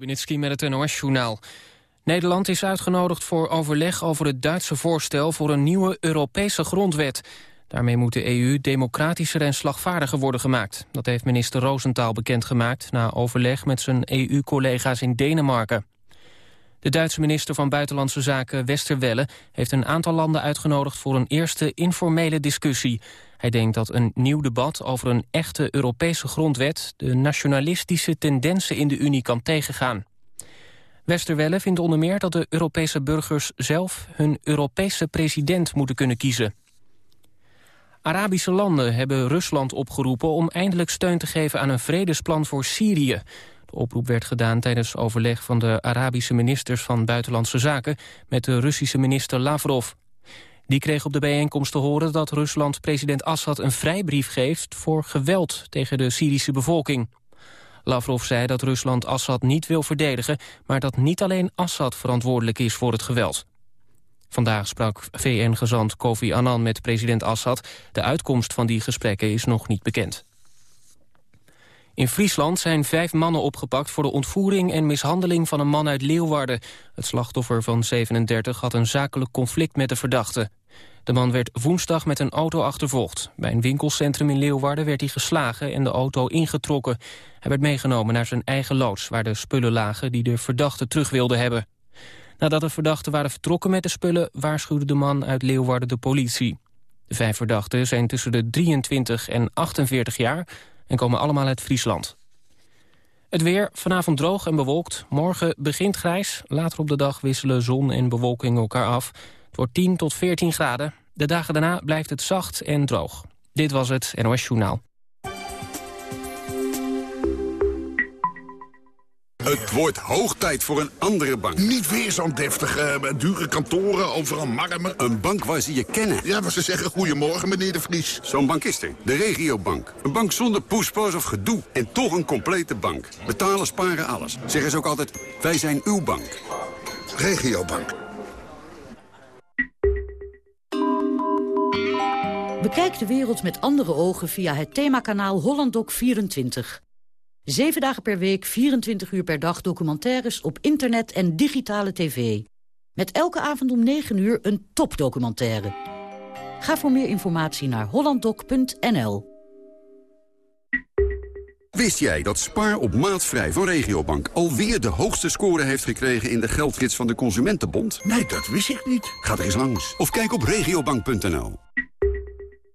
Benitski met het NOS-journaal. Nederland is uitgenodigd voor overleg over het Duitse voorstel... voor een nieuwe Europese grondwet. Daarmee moet de EU democratischer en slagvaardiger worden gemaakt. Dat heeft minister Roosentaal bekendgemaakt... na overleg met zijn EU-collega's in Denemarken. De Duitse minister van Buitenlandse Zaken Westerwelle... heeft een aantal landen uitgenodigd voor een eerste informele discussie. Hij denkt dat een nieuw debat over een echte Europese grondwet... de nationalistische tendensen in de Unie kan tegengaan. Westerwelle vindt onder meer dat de Europese burgers zelf... hun Europese president moeten kunnen kiezen. Arabische landen hebben Rusland opgeroepen om eindelijk steun te geven aan een vredesplan voor Syrië. De oproep werd gedaan tijdens overleg van de Arabische ministers van Buitenlandse Zaken met de Russische minister Lavrov. Die kreeg op de bijeenkomst te horen dat Rusland president Assad een vrijbrief geeft voor geweld tegen de Syrische bevolking. Lavrov zei dat Rusland Assad niet wil verdedigen, maar dat niet alleen Assad verantwoordelijk is voor het geweld. Vandaag sprak VN-gezant Kofi Annan met president Assad. De uitkomst van die gesprekken is nog niet bekend. In Friesland zijn vijf mannen opgepakt voor de ontvoering en mishandeling van een man uit Leeuwarden. Het slachtoffer van 37 had een zakelijk conflict met de verdachte. De man werd woensdag met een auto achtervolgd. Bij een winkelcentrum in Leeuwarden werd hij geslagen en de auto ingetrokken. Hij werd meegenomen naar zijn eigen loods, waar de spullen lagen die de verdachte terug wilde hebben. Nadat de verdachten waren vertrokken met de spullen... waarschuwde de man uit Leeuwarden de politie. De vijf verdachten zijn tussen de 23 en 48 jaar... en komen allemaal uit Friesland. Het weer, vanavond droog en bewolkt. Morgen begint grijs. Later op de dag wisselen zon en bewolking elkaar af. Het wordt 10 tot 14 graden. De dagen daarna blijft het zacht en droog. Dit was het NOS Journaal. Het wordt hoog tijd voor een andere bank. Niet weer zo'n deftige, eh, dure kantoren, overal marmer. Een bank waar ze je kennen. Ja, maar ze zeggen goedemorgen, meneer de Vries. Zo'n bank is er. De regiobank. Een bank zonder poespas of gedoe. En toch een complete bank. Betalen, sparen, alles. Zeggen ze ook altijd, wij zijn uw bank. Regiobank. Bekijk de wereld met andere ogen via het themakanaal HollandDoc24. Zeven dagen per week, 24 uur per dag documentaires op internet en digitale tv. Met elke avond om 9 uur een topdocumentaire. Ga voor meer informatie naar hollanddoc.nl. Wist jij dat Spaar op maatvrij van Regiobank alweer de hoogste score heeft gekregen in de geldgids van de Consumentenbond? Nee, dat wist ik niet. Ga er eens langs of kijk op regiobank.nl.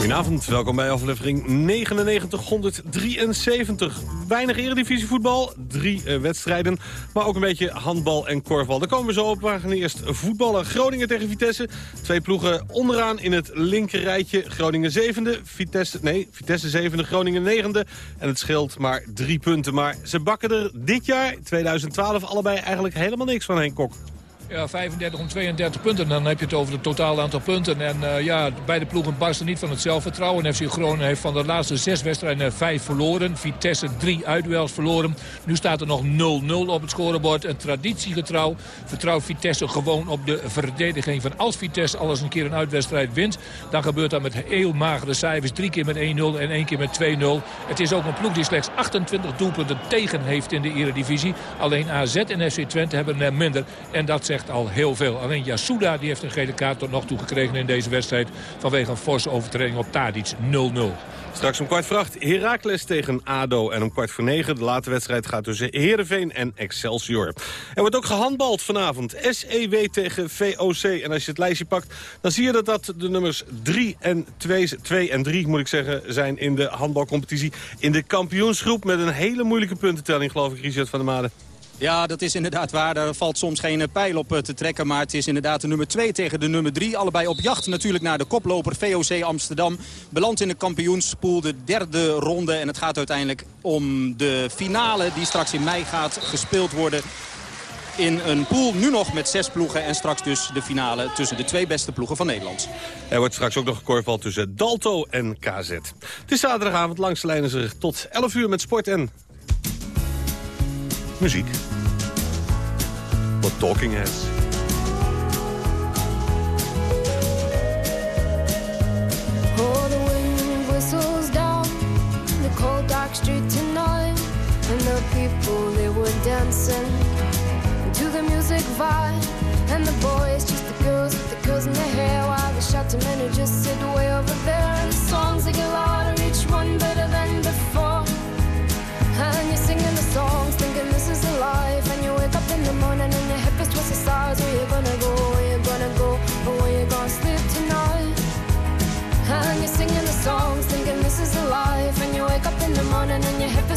Goedenavond, welkom bij aflevering 9973. Weinig eredivisievoetbal, drie uh, wedstrijden, maar ook een beetje handbal en korfbal. Daar komen we zo op. We gaan eerst voetballen. Groningen tegen Vitesse. Twee ploegen onderaan in het linker rijtje. Groningen zevende, Vitesse, nee, Vitesse zevende, Groningen negende. En het scheelt maar drie punten. Maar ze bakken er dit jaar, 2012, allebei eigenlijk helemaal niks van Henk Kok. Ja, 35 om 32 punten. Dan heb je het over het totaal aantal punten. En uh, ja, beide ploegen barsten niet van het zelfvertrouwen. FC Groningen heeft van de laatste zes wedstrijden vijf verloren. Vitesse drie uitduels verloren. Nu staat er nog 0-0 op het scorebord. Een traditiegetrouw vertrouwt Vitesse gewoon op de verdediging. Van als Vitesse alles een keer een uitwedstrijd wint... dan gebeurt dat met heel magere cijfers. Drie keer met 1-0 en één keer met 2-0. Het is ook een ploeg die slechts 28 doelpunten tegen heeft in de eredivisie. Alleen AZ en FC Twente hebben er minder. En dat zegt al heel veel. Alleen Yasuda die heeft een gele kaart tot nog toe gekregen in deze wedstrijd... vanwege een forse overtreding op Tadic 0-0. Straks om kwart voor acht Heracles tegen ADO. En om kwart voor negen de late wedstrijd gaat tussen Heerenveen en Excelsior. Er wordt ook gehandbald vanavond. SEW tegen VOC. En als je het lijstje pakt, dan zie je dat dat de nummers 3 en 2, 2 en 3 moet ik zeggen, zijn in de handbalcompetitie. In de kampioensgroep met een hele moeilijke puntentelling, geloof ik, Richard van der Made. Ja, dat is inderdaad waar. Daar valt soms geen pijl op te trekken. Maar het is inderdaad de nummer 2 tegen de nummer 3. Allebei op jacht natuurlijk naar de koploper VOC Amsterdam. Belandt in de kampioenspool de derde ronde. En het gaat uiteindelijk om de finale die straks in mei gaat gespeeld worden in een pool. Nu nog met zes ploegen en straks dus de finale tussen de twee beste ploegen van Nederland. Er wordt straks ook nog een korfbal tussen Dalto en KZ. Het is zaterdagavond langs de lijnen tot 11 uur met sport en muziek. Wat Talking Heads. The wind whistles down the cold dark street tonight And the people, they were dancing to the music vibe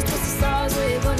Just the stars we're gonna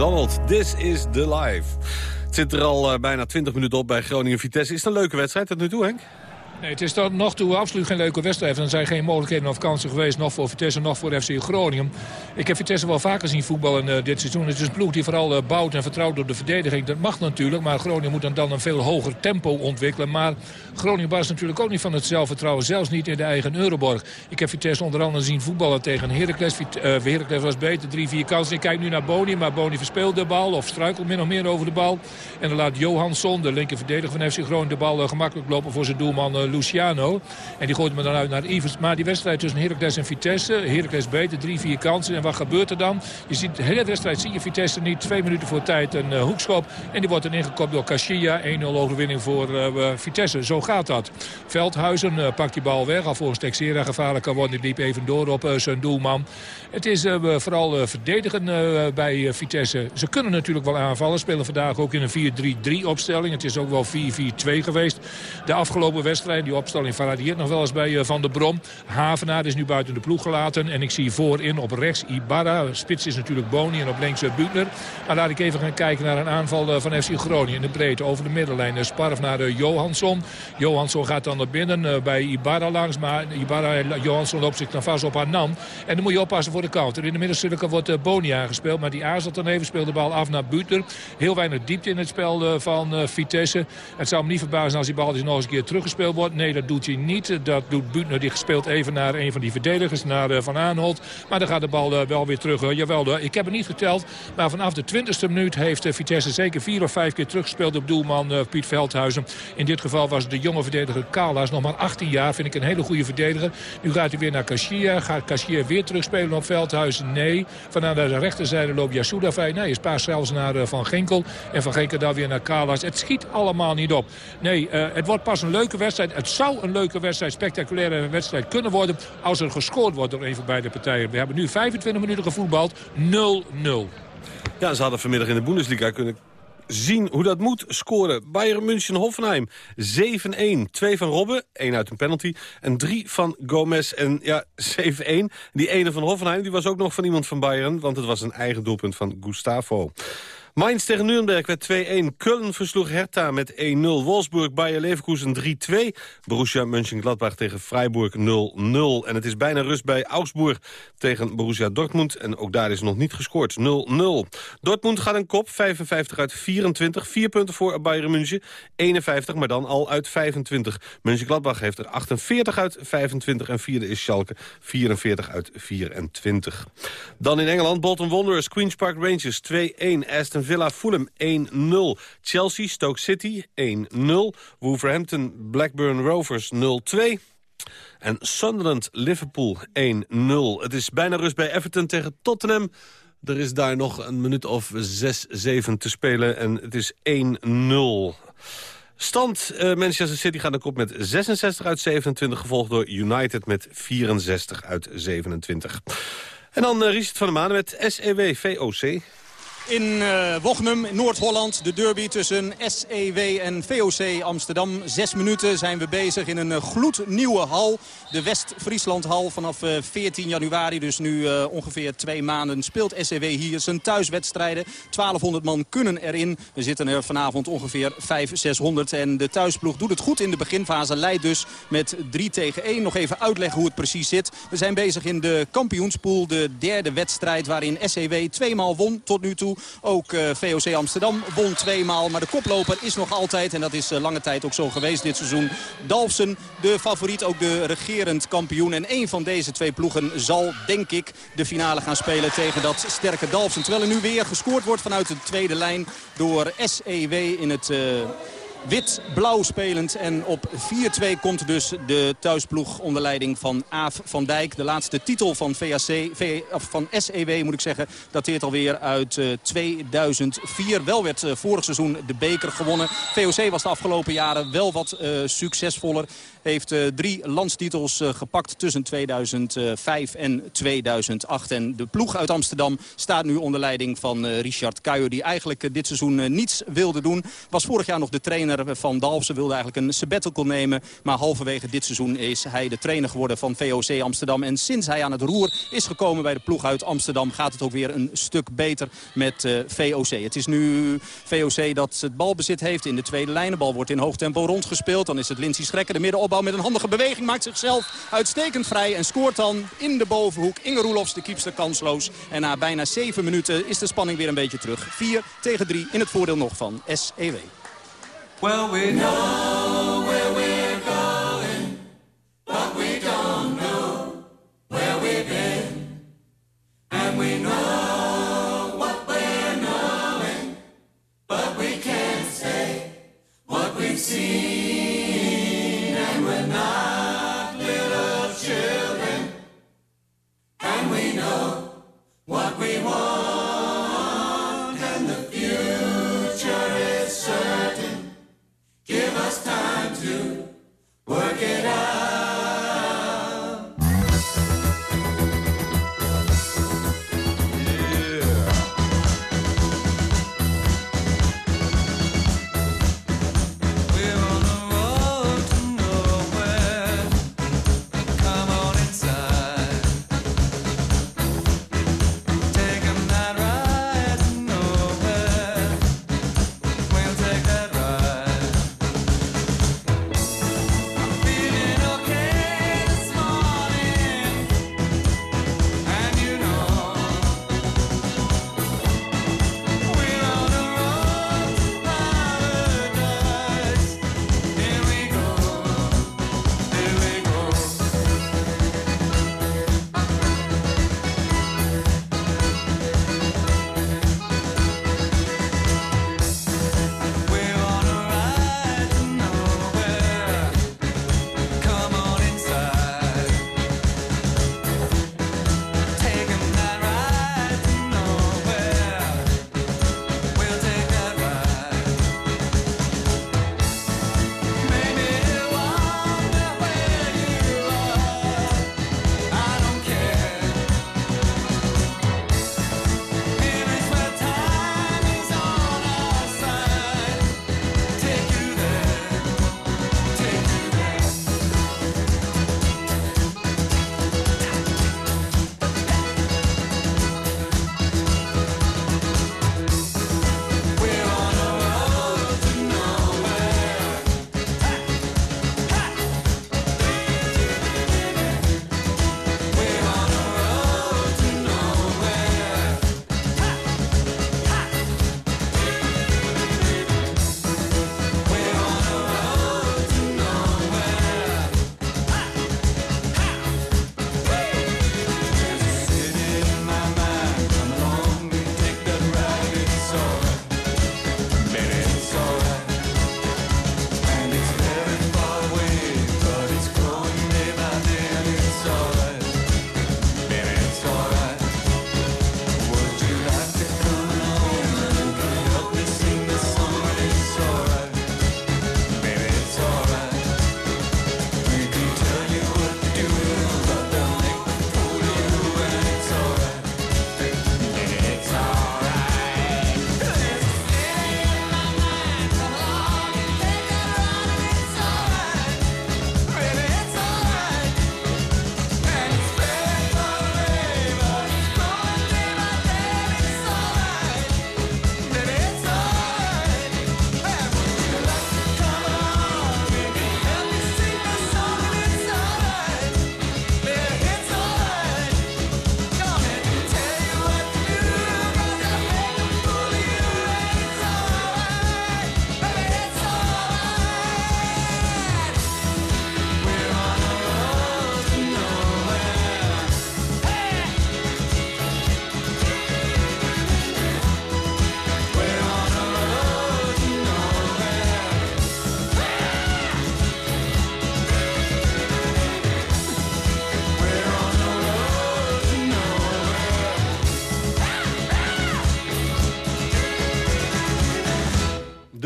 McDonald, This is the Life. Het zit er al eh, bijna 20 minuten op bij Groningen-Vitesse. Is het een leuke wedstrijd tot nu toe, Henk? Nee, het is tot nog toe absoluut geen leuke wedstrijd. Er zijn geen mogelijkheden of kansen geweest, nog voor Vitesse, nog voor FC Groningen. Ik heb Vitesse wel vaker zien voetballen uh, dit seizoen. Het is een ploeg die vooral uh, bouwt en vertrouwt op de verdediging. Dat mag natuurlijk, maar Groningen moet dan, dan een veel hoger tempo ontwikkelen. Maar Groningen was natuurlijk ook niet van het zelfvertrouwen. Zelfs niet in de eigen Euroborg. Ik heb Vitesse onder andere zien voetballen tegen Heracles. Uh, Heracles was beter, drie, vier kansen. Ik kijk nu naar Boni, maar Boni verspeelt de bal of struikelt min of meer over de bal. En dan laat Johansson, de linker verdediger van FC Groningen, de bal gemakkelijk lopen voor zijn doelman Luciano. En die gooit me dan uit naar Ivers. Maar die wedstrijd tussen Heracles en Vitesse. Heracles beter, drie, vier kansen. En wat gebeurt er dan? Je ziet de hele wedstrijd zie je Vitesse niet. Twee minuten voor tijd een uh, hoekschop. En die wordt dan ingekopt door Cachilla. 1-0 overwinning voor uh, Vitesse. Zo gaat dat. Veldhuizen uh, pakt die bal weg. Alvorens Texera gevaarlijk kan worden. Die liep even door op zijn doelman. Het is vooral verdedigen bij Vitesse. Ze kunnen natuurlijk wel aanvallen. Spelen vandaag ook in een 4-3-3 opstelling. Het is ook wel 4-4-2 geweest. De afgelopen wedstrijd Die opstelling varieert nog wel eens bij Van der Brom. Havenaar is nu buiten de ploeg gelaten. En ik zie voorin op rechts Ibarra. Spits is natuurlijk Boni en op links Butner. Maar laat ik even gaan kijken naar een aanval van FC Groningen. In de breedte over de middenlijn. Sparf naar Johansson. Johansson gaat dan naar binnen bij Ibarra langs. Maar Ibarra en Johansson loopt zich dan vast op Annan. En dan moet je oppassen voor de counter. In de middencirkel wordt Boni aangespeeld. Maar die aarzelt dan even. Speelt de bal af naar Butner. Heel weinig diepte in het spel van Vitesse. Het zou me niet verbazen als die bal dus nog eens een keer teruggespeeld wordt. Nee, dat doet hij niet. Dat doet Butner. Die speelt even naar een van die verdedigers. Naar Van Aanholt. Maar dan gaat de bal wel weer terug. Jawel, ik heb het niet geteld. Maar vanaf de 20e minuut heeft Vitesse zeker vier of vijf keer teruggespeeld op doelman Piet Veldhuizen. In dit geval was de jonge verdediger Kalas nog maar 18 jaar. Vind ik een hele goede verdediger. Nu gaat hij weer naar Kassier. Gaat Kassier weer terugspelen op Veldhuizen? Nee. Vanuit de rechterzijde loopt Yasuda vrij. Nee, is paas zelfs naar Van Genkel. En Van Genkel daar weer naar Kalas. Het schiet allemaal niet op. Nee, het wordt pas een leuke wedstrijd. Het zou een leuke wedstrijd, spectaculaire wedstrijd kunnen worden... als er gescoord wordt door een van beide partijen. We hebben nu 25 minuten gevoetbald. 0-0. Ja, ze hadden vanmiddag in de Bundesliga kunnen zien hoe dat moet scoren. Bayern München Hoffenheim 7-1. Twee van Robben, één uit een penalty. En drie van Gomez en ja, 7-1. Die ene van Hoffenheim die was ook nog van iemand van Bayern... want het was een eigen doelpunt van Gustavo. Mainz tegen Nuremberg werd 2-1. Köln versloeg Hertha met 1-0. Wolfsburg, Bayer Leverkusen 3-2. Borussia Mönchengladbach tegen Freiburg 0-0. En het is bijna rust bij Augsburg tegen Borussia Dortmund. En ook daar is nog niet gescoord. 0-0. Dortmund gaat een kop. 55 uit 24. Vier punten voor Bayern München. 51, maar dan al uit 25. Mönchengladbach heeft er 48 uit 25. En vierde is Schalke 44 uit 24. Dan in Engeland Bolton Wanderers, Queen's Park Rangers 2-1. Aston Villa Fulham 1-0. Chelsea Stoke City 1-0. Wolverhampton Blackburn Rovers 0-2. En Sunderland Liverpool 1-0. Het is bijna rust bij Everton tegen Tottenham. Er is daar nog een minuut of 6-7 te spelen en het is 1-0. Stand, uh, Manchester City gaat de kop met 66 uit 27... gevolgd door United met 64 uit 27. En dan uh, Richard van der Maan met SEW VOC in uh, Wochnum, Noord-Holland. De derby tussen SEW en VOC Amsterdam. Zes minuten zijn we bezig in een uh, gloednieuwe hal. De West-Frieslandhal vanaf uh, eh, 14 januari. Dus nu ongeveer twee maanden speelt SEW hier zijn thuiswedstrijden. 1200 man kunnen erin. We zitten er vanavond ongeveer 500, 600. En de thuisploeg doet het goed in de beginfase. Leidt dus met 3 tegen 1. Nog even uitleggen hoe het precies zit. We zijn bezig in de kampioenspool. De derde wedstrijd waarin SEW tweemaal won tot nu toe. Ook eh, VOC Amsterdam won tweemaal. Maar de koploper is nog altijd, en dat is uh, lange tijd ook zo geweest dit seizoen... Dalfsen, de favoriet, ook de regerend kampioen. En een van deze twee ploegen zal, denk ik, de finale gaan spelen tegen dat sterke Dalfsen. Terwijl er nu weer gescoord wordt vanuit de tweede lijn door SEW in het... Uh, wit-blauw spelend. En op 4-2 komt dus de thuisploeg onder leiding van Aaf van Dijk. De laatste titel van, VAC, van SEW moet ik zeggen, dateert alweer uit uh, eh, 2004. Wel werd uh, vorig seizoen de beker gewonnen. VOC was de afgelopen jaren wel wat uh, succesvoller. Heeft uh, drie landstitels gepakt tussen 2005 en 2008. En de ploeg uit Amsterdam staat nu onder leiding van Richard Kuijer. Die eigenlijk dit seizoen niets wilde doen. Was vorig jaar nog de trainer van Dalfsen wilde eigenlijk een sabbatical nemen. Maar halverwege dit seizoen is hij de trainer geworden van VOC Amsterdam. En sinds hij aan het roer is gekomen bij de ploeg uit Amsterdam... gaat het ook weer een stuk beter met eh, VOC. Het is nu VOC dat het balbezit heeft in de tweede lijn. De bal wordt in hoog tempo rondgespeeld. Dan is het Lindsay Schrekker, de middenopbouw met een handige beweging. Maakt zichzelf uitstekend vrij en scoort dan in de bovenhoek. Inge Roelofs, de kiepster, kansloos. En na bijna zeven minuten is de spanning weer een beetje terug. 4 tegen 3 in het voordeel nog van SEW.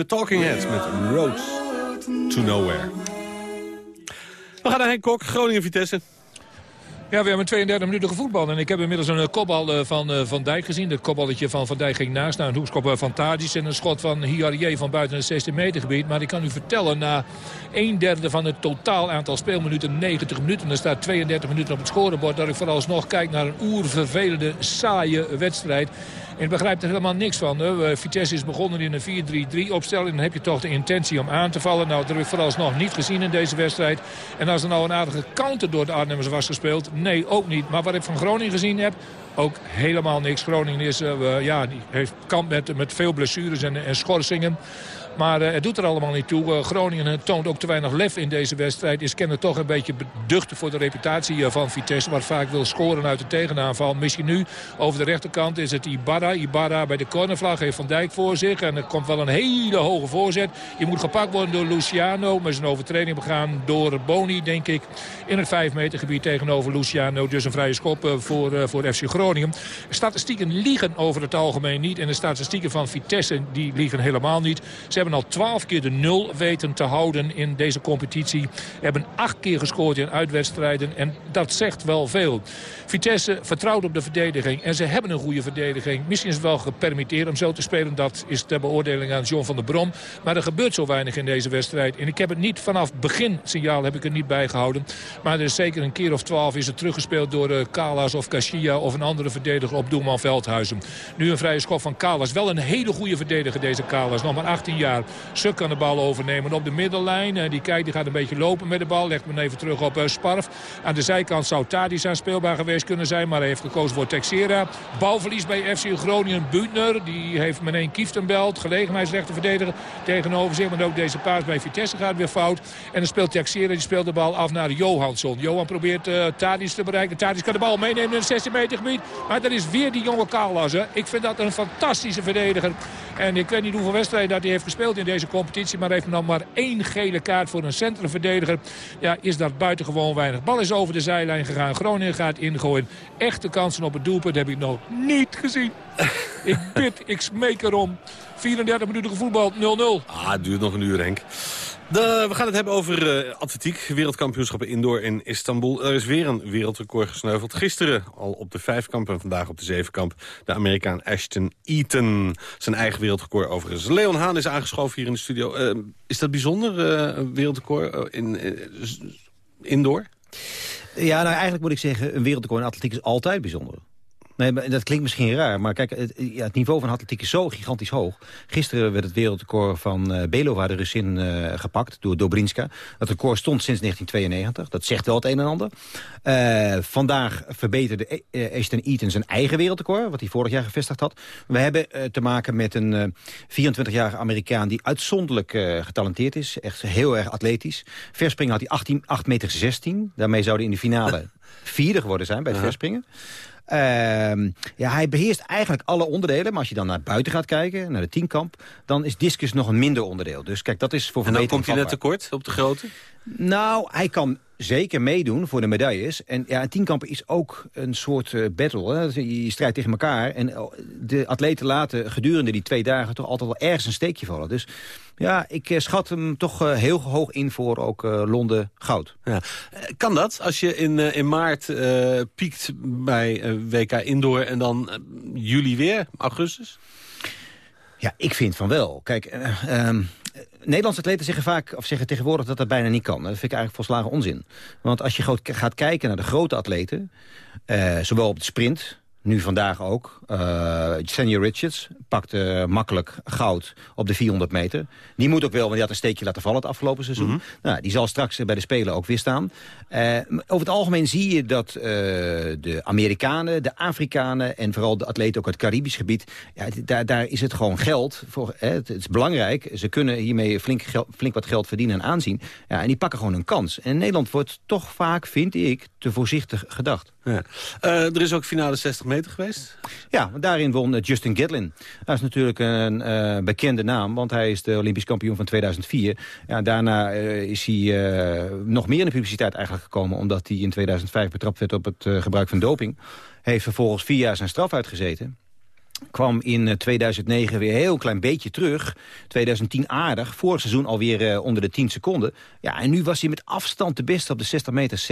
Talking Heads met Road to Nowhere. We gaan naar Henk Kok, Groningen-Vitesse. Ja, we hebben 32 minuten gevoetbald. En ik heb inmiddels een eh, kopbal eh, van eh, Van Dijk gezien. Het kopballetje van Van Dijk ging naast naar een hoekschop van Tadic. En een schot van Hiarie van buiten het 16 meter gebied. Maar ik kan u vertellen, na een derde van het totaal aantal speelminuten, 90 minuten. Er staat 32 minuten op het scorebord. Dat ik vooralsnog kijk naar een oervervelende, saaie wedstrijd. En ik begrijp er helemaal niks van. Hè. Vitesse is begonnen in een 4-3-3 opstelling. Dan heb je toch de intentie om aan te vallen. Nou, dat heb ik vooralsnog niet gezien in deze wedstrijd. En als er nou een aardige counter door de Arnhemmers was gespeeld... nee, ook niet. Maar wat ik van Groningen gezien heb, ook helemaal niks. Groningen is, uh, ja, heeft kamp met, met veel blessures en, en schorsingen. Maar uh, het doet er allemaal niet toe. Uh, Groningen toont ook te weinig lef in deze wedstrijd. Is kennelijk toch een beetje beducht voor de reputatie van Vitesse. Wat vaak wil scoren uit de tegenaanval. Misschien nu over de rechterkant is het Ibarra. Ibarra bij de cornervlag heeft Van Dijk voor zich. En er komt wel een hele hoge voorzet. Je moet gepakt worden door Luciano. Met zijn overtreding begaan door Boni, denk ik. In het 5 meter gebied tegenover Luciano. Dus een vrije schop voor, voor FC Groningen. Statistieken liegen over het algemeen niet. En de statistieken van Vitesse die liegen helemaal niet. Ze hebben al twaalf keer de nul weten te houden in deze competitie. Hebben acht keer gescoord in uitwedstrijden. En dat zegt wel veel. Vitesse vertrouwt op de verdediging. En ze hebben een goede verdediging. Misschien is het wel gepermitteerd om zo te spelen. Dat is ter beoordeling aan John van der Brom. Maar er gebeurt zo weinig in deze wedstrijd. En ik heb het niet vanaf begin signaal heb ik het niet bijgehouden. Maar er is zeker een keer of twaalf is het teruggespeeld door uh, Kalas of Kashia of een andere verdediger op Doelman Veldhuizen. Nu een vrije schop van Kalas. Wel een hele goede verdediger deze Kalas. Nog maar 18 jaar. Suk kan de bal overnemen op de middenlijn. Uh, die kijkt, die gaat een beetje lopen met de bal. Legt men even terug op uh, Sparf. Aan de zijkant zou Tadis aanspeelbaar geweest kunnen zijn. Maar hij heeft gekozen voor Texera. Balverlies bij FC Groningen. Buutner. Die heeft meteen Kieftenbelt. Gelegenheidsrechter verdediger tegenover zich. Maar ook deze paas bij Vitesse gaat weer fout. En dan speelt Texera. Die speelt de bal af naar Johansson. Johan probeert uh, Tadis te bereiken. Tadis kan de bal meenemen in het 16 meter gebied. Maar dat is weer die jonge. Hè. Ik vind dat een fantastische verdediger. En ik weet niet hoeveel wedstrijden dat hij heeft gespeeld in deze competitie. Maar heeft nog maar één gele kaart voor een centrumverdediger. Ja, is dat buitengewoon weinig. Bal is over de zijlijn gegaan. Groningen gaat ingooien. Echte kansen op het doelpunt heb ik nog niet gezien. ik bid, ik smeek erom. 34 minuten gevoetbald, 0-0. Ah, het duurt nog een uur, Henk. De, we gaan het hebben over uh, atletiek. Wereldkampioenschappen indoor in Istanbul. Er is weer een wereldrecord gesneuveld. Gisteren al op de vijfkamp en vandaag op de zevenkamp. De Amerikaan Ashton Eaton. Zijn eigen wereldrecord overigens. Leon Haan is aangeschoven hier in de studio. Uh, is dat bijzonder, uh, wereldrecord in, indoor? Ja, nou eigenlijk moet ik zeggen, een wereldrecord in atletiek is altijd bijzonder. Nee, dat klinkt misschien raar, maar kijk, het, ja, het, niveau van atletiek is zo gigantisch hoog. Gisteren werd het wereldrecord van uh, Belova, de Russin, uh, gepakt door Dobrinska. Dat record stond sinds 1992, dat zegt wel het een en ander. Uh, vandaag verbeterde Ashton Eaton zijn eigen wereldrecord, wat hij vorig jaar gevestigd had. We hebben te maken met een 24-jarige Amerikaan die uitzonderlijk getalenteerd is. Echt heel erg atletisch. Verspringen had hij 18, 8 meter 16. Daarmee zou hij in de finale vierde geworden zijn bij het verspringen. Uh, ja, hij beheerst eigenlijk alle onderdelen. Maar als je dan naar buiten gaat kijken, naar de tienkamp... dan is discus nog een minder onderdeel. Dus kijk, dat is voor En dan komt hij net tekort op de grote? Nou, hij kan zeker meedoen voor de medailles. En ja, een is ook een soort uh, battle. Hè? Je strijdt tegen elkaar. En de atleten laten gedurende die twee dagen toch altijd wel ergens een steekje vallen. Dus ja, ik uh, schat hem toch uh, heel hoog in voor ook Londen goud. Ja. Kan dat als je in, in maart piekt bij WK Indoor en dan juli weer, augustus? Ja, ik vind van wel. Kijk, um, Nederlandse atleten zeggen vaak, of zeggen tegenwoordig dat dat bijna niet kan. Dat vind ik eigenlijk volslagen onzin. Want als je gaat kijken naar de grote atleten, uh, zowel op de sprint, nu vandaag ook. Uh, Senior Richards pakte makkelijk goud op de 400 meter. Die moet ook wel, want die had een steekje laten vallen het afgelopen seizoen. Mm -hmm. nou, die zal straks bij de Spelen ook weer staan. Uh, over het algemeen zie je dat uh, de Amerikanen, de Afrikanen... en vooral de atleten ook uit het Caribisch gebied... Ja, daar, daar is het gewoon geld. Voor, hè, het, het, is belangrijk. Ze kunnen hiermee flink, gel, flink wat geld verdienen en aanzien. Ja, en die pakken gewoon een kans. En in Nederland wordt toch vaak, vind ik, te voorzichtig gedacht. Ja. er is ook finale 60 meter geweest? Ja, daarin won Justin Gitlin. Dat is natuurlijk een uh, bekende naam, want hij is de Olympisch kampioen van 2004. Ja, daarna uh, is hij nog meer in de publiciteit eigenlijk gekomen... omdat hij in 2005 betrapt werd op het gebruik van doping. Heeft vervolgens vier jaar zijn straf uitgezeten. kwam in eh, 2009 weer een heel klein beetje terug. 2010 aardig, vorig seizoen alweer onder de 10 seconden. Ja, en nu was hij met afstand de beste op de 60 meter,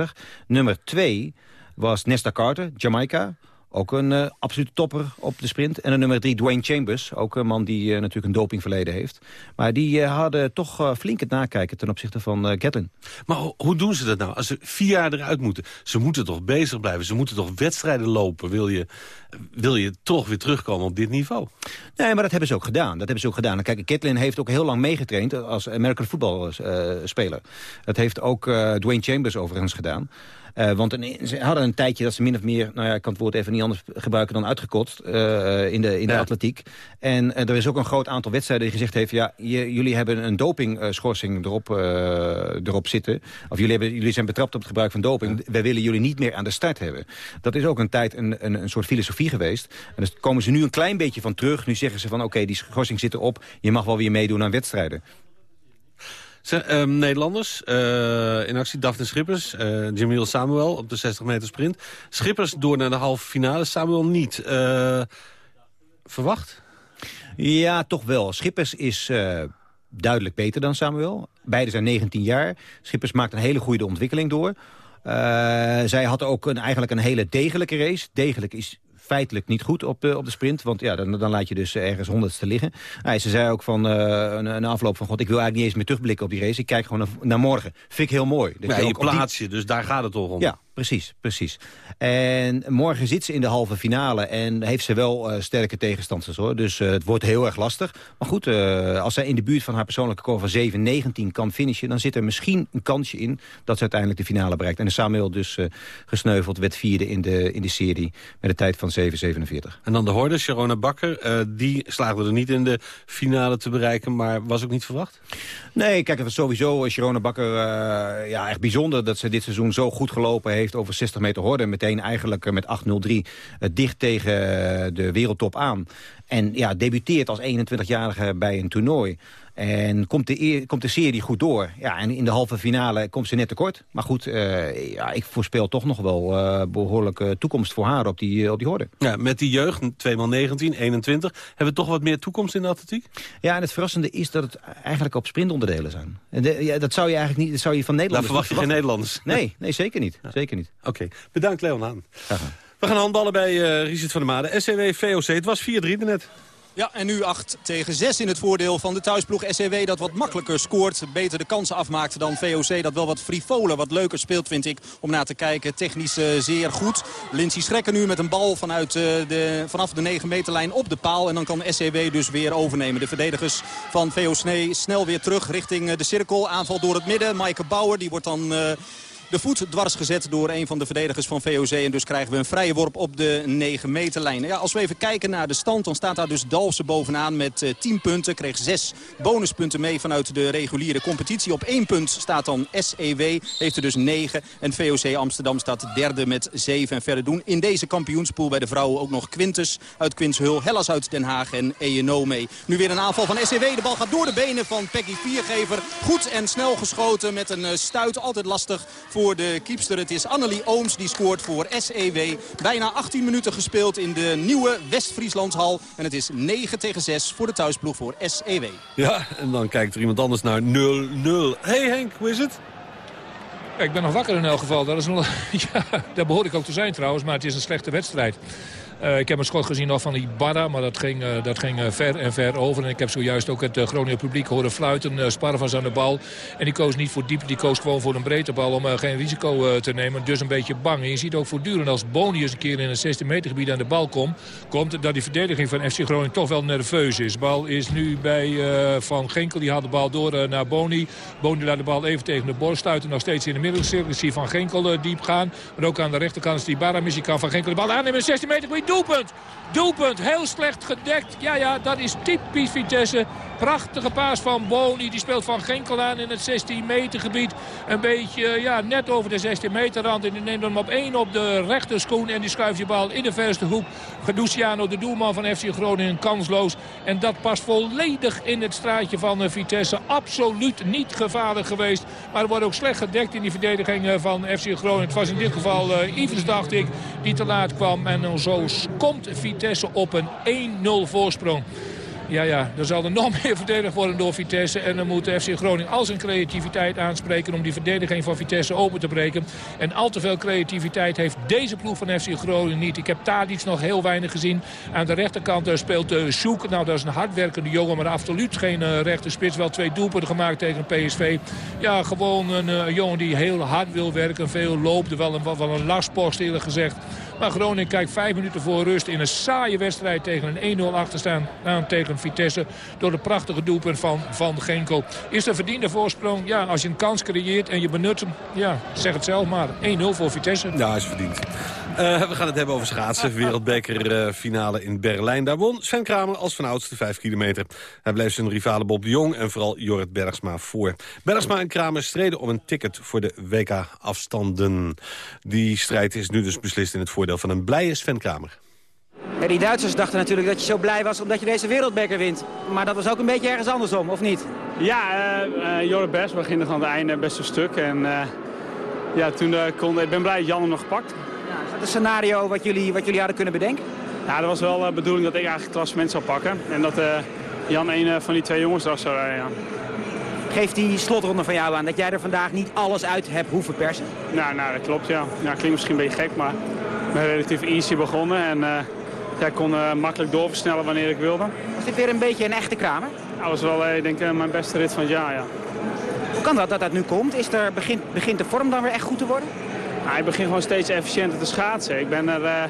6,46. Nummer 2 was Nesta Carter, Jamaica. Ook een uh, absolute topper op de sprint. En de nummer drie, Dwayne Chambers. Ook een man die uh, natuurlijk een dopingverleden heeft. Maar die uh, hadden toch flink het nakijken ten opzichte van Gatlin. Maar ho hoe doen ze dat nou? Als ze vier jaar eruit moeten. Ze moeten toch bezig blijven. Ze moeten toch wedstrijden lopen. Wil je, wil je toch weer terugkomen op dit niveau? Nee, maar dat hebben ze ook gedaan. Dat hebben ze ook gedaan. En kijk, Gatlin heeft ook heel lang meegetraind als American voetbalspeler. dat heeft ook Dwayne Chambers overigens gedaan. Uh, want een, ze hadden een tijdje dat ze min of meer... nou ja, ik kan het woord even niet anders gebruiken dan uitgekotst... Uh, in de, in de ja. atletiek. En uh, er is ook een groot aantal wedstrijden die gezegd heeft... ja, je, jullie hebben een dopingschorsing erop, erop zitten. Of jullie, hebben, jullie zijn betrapt op het gebruik van doping. Ja. Wij willen jullie niet meer aan de start hebben. Dat is ook een tijd een, een, een soort filosofie geweest. En dus komen ze nu een klein beetje van terug. Nu zeggen ze van oké, okay, die schorsing zit erop. Je mag wel weer meedoen aan wedstrijden. Um, Nederlanders uh, in actie. Daphne Schippers, uh, Jamil Samuel op de 60 meter sprint. Schippers door naar de halve finale, Samuel niet. Uh, verwacht? Ja, toch wel. Schippers is duidelijk beter dan Samuel. Beiden zijn 19 jaar. Schippers maakt een hele goede ontwikkeling door. zij had ook een, eigenlijk een hele degelijke race. Degelijk is feitelijk niet goed op de, op de sprint. Want ja, dan, dan laat je dus ergens honderdste liggen. Nou, ze zei ook van uh, een, een, afloop van... God, ik wil eigenlijk niet eens meer terugblikken op die race. Ik kijk gewoon naar, naar morgen. Vind ik heel mooi. Dat ja, je, je plaats je, dus daar gaat het toch om. Ja, precies, precies. En morgen zit ze in de halve finale en heeft ze wel uh, sterke tegenstanders. hoor. Dus uh, het wordt heel erg lastig. Maar goed, uh, als zij in de buurt van haar persoonlijke score van 7-19 kan finishen... dan zit er misschien een kansje in dat ze uiteindelijk de finale bereikt. En de Samuel dus gesneuveld, werd vierde in de, in de serie met een tijd van 7-47. En dan de horde, Sharona Bakker. die slaagde er niet in de finale te bereiken, maar was ook niet verwacht? Nee, kijk, het was sowieso Sharona Bakker ja, echt bijzonder... dat ze dit seizoen zo goed gelopen heeft over 60 meter horde. Meteen eigenlijk met 8-0-3 dicht tegen de wereldtop aan. En ja, debuteert als 21-jarige bij een toernooi. En komt de, komt de serie goed door. Ja, en in de halve finale komt ze net tekort. Maar goed, uh, ja, ik voorspel toch nog wel uh, behoorlijke toekomst voor haar op die, op die horde. Ja, met die jeugd, 2x19, 21, hebben we toch wat meer toekomst in de atletiek? Ja, en het verrassende is dat het eigenlijk op sprintonderdelen zijn. En de, ja, dat zou je eigenlijk niet, dat zou je van Nederlanders Daar verwacht je geen Nederlanders. Nee, nee zeker niet. Ja. Zeker niet. Oké, okay. bedankt Leon Haan. We gaan handballen bij uh, Richard van der Made. SCW VOC, het was 4-3 net. Ja, en nu 8 tegen 6 in het voordeel van de thuisploeg SCW... dat wat makkelijker scoort, beter de kansen afmaakt dan VOC. Dat wel wat frivoler, wat leuker speelt, vind ik, om naar te kijken. Technisch uh, zeer goed. Lindsay Schrekker nu met een bal vanuit, uh, de, vanaf de 9 meterlijn op de paal. En dan kan SCW dus weer overnemen. De verdedigers van VOC snel weer terug richting uh, de cirkel. Aanval door het midden. Maaike Bauer, die wordt dan de voet dwars gezet door een van de verdedigers van VOC. En dus krijgen we een vrije worp op de 9 meterlijn. Ja, als we even kijken naar de stand, dan staat daar dus Dalsen bovenaan met uh, 10 punten. Kreeg 6 bonuspunten mee vanuit de reguliere competitie. Op 1 punt staat dan SEW, heeft er dus 9. En VOC Amsterdam staat derde met 7. En verder doen in deze kampioenspool bij de vrouwen ook nog Quintus uit Quinshul. Hellas uit Den Haag en ENO mee. Nu weer een aanval van SEW. De bal gaat door de benen van Peggy Viergever. Goed en snel geschoten met een uh, stuit. Altijd lastig voor de kiepster. Het is Annelie Ooms die scoort voor SEW. Bijna 18 minuten gespeeld in de nieuwe West-Frieslandshal. En het is 9 tegen 6 voor de thuisploeg voor SEW. Ja, en dan kijkt er iemand anders naar 0-0. Hey Henk, hoe is het? Ja, ik ben nog wakker in elk geval. Dat is een, ja, daar behoor ik ook te zijn trouwens, maar het is een slechte wedstrijd. Uh, ik heb een schot gezien nog van die Barra, maar dat ging, uh, dat ging uh, ver en ver over. En ik heb zojuist ook het Groninger publiek horen fluiten. Uh, Sparvas aan de bal. En die koos niet voor diep, die koos gewoon voor een breedte bal om geen risico te nemen. Dus een beetje bang. En je ziet ook voortdurend als Boni eens een keer in het 16 meter gebied aan de bal komt... komt dat die verdediging van FC Groningen toch wel nerveus is. De bal is nu bij Van Genkel. Die haalt de bal door naar Boni. Boni laat de bal even tegen de borst stuiten. Nog steeds in de middelcirkel. Ik zie Van Genkel diep gaan. Maar ook aan de rechterkant is die Barra. Misschien kan Van Genkel de bal aannemen in 16 meter gebied. Doelpunt! Doelpunt, heel slecht gedekt. Ja, ja, dat is typisch Vitesse. Prachtige paas van Boni. Die speelt van Genkel aan in het 16 meter gebied. Een beetje ja, net over de 16 meter rand. En die neemt hem op één op de rechterschoen. En die schuift die bal in de verste hoek. Geduciano, de doelman van FC Groningen, kansloos. En dat past volledig in het straatje van Vitesse. Absoluut niet gevaarlijk geweest. Maar er wordt ook slecht gedekt in die verdediging van FC Groningen. Het was in dit geval uh, Ivers, dacht ik, die te laat kwam. En zo komt Vitesse op een 1-0 voorsprong. Ja, ja, er zal er nog meer verdedigd worden door Vitesse. En dan moet FC Groningen al zijn creativiteit aanspreken... om die verdediging van Vitesse open te breken. En al te veel creativiteit heeft deze ploeg van FC Groningen niet. Ik heb Tadic nog heel weinig gezien. Aan de rechterkant speelt Soek. Nou, dat is een hardwerkende jongen, maar absoluut geen uh, rechter spits. Wel twee doelpunten gemaakt tegen PSV. Ja, gewoon een uh, jongen die heel hard wil werken. Veel loopt. Wel een, wel een lastpost eerlijk gezegd. Maar Groningen kijkt vijf minuten voor rust in een saaie wedstrijd tegen een 1-0 achterstaan aan tegen Vitesse. Door de prachtige doelpunt van Van Genkel. Is er verdiende voorsprong? Ja, als je een kans creëert en je benut hem. Ja, zeg het zelf maar. 1-0 voor Vitesse. Ja, is verdiend. Uh, we gaan het hebben over schaatsen. Wereldbeker uh, finale in Berlijn. Daar won Sven Kramer als van oudste 5 kilometer. Hij bleef zijn rivale Bob de Jong en vooral Jorrit Bergsma voor. Bergsma en Kramer streden om een ticket voor de WK-afstanden. Die strijd is nu dus beslist in het voordeel van een blije Sven Kramer. Ja, die Duitsers dachten natuurlijk dat je zo blij was omdat je deze wereldbeker wint. Maar dat was ook een beetje ergens andersom, of niet? Ja, uh, uh, Jorrit Bergsma ging er aan het einde best een stuk. En uh, ja, toen kon, ik ben blij dat Jan hem nog gepakt. Ja, is dat een scenario wat jullie, wat jullie hadden kunnen bedenken? Ja, dat was wel de bedoeling dat ik eigenlijk het klassement zou pakken. En dat Jan een van die twee jongens eraf zou rijden. Ja. Geeft die slotronde van jou aan dat jij er vandaag niet alles uit hebt hoeven persen? Nou, nou dat klopt, ja. ja klinkt misschien een beetje gek, maar ik ben relatief easy begonnen. En ja, ik kon uh, makkelijk doorversnellen wanneer ik wilde. Was dit weer een beetje een echte kramer? Dat was wel, ik denk, mijn beste rit van het jaar, ja. Hoe kan dat dat dat nu komt? Is er, begint, begint de vorm dan weer echt goed te worden? Nou, ik begin gewoon steeds efficiënter te schaatsen. Ik ben er, uh,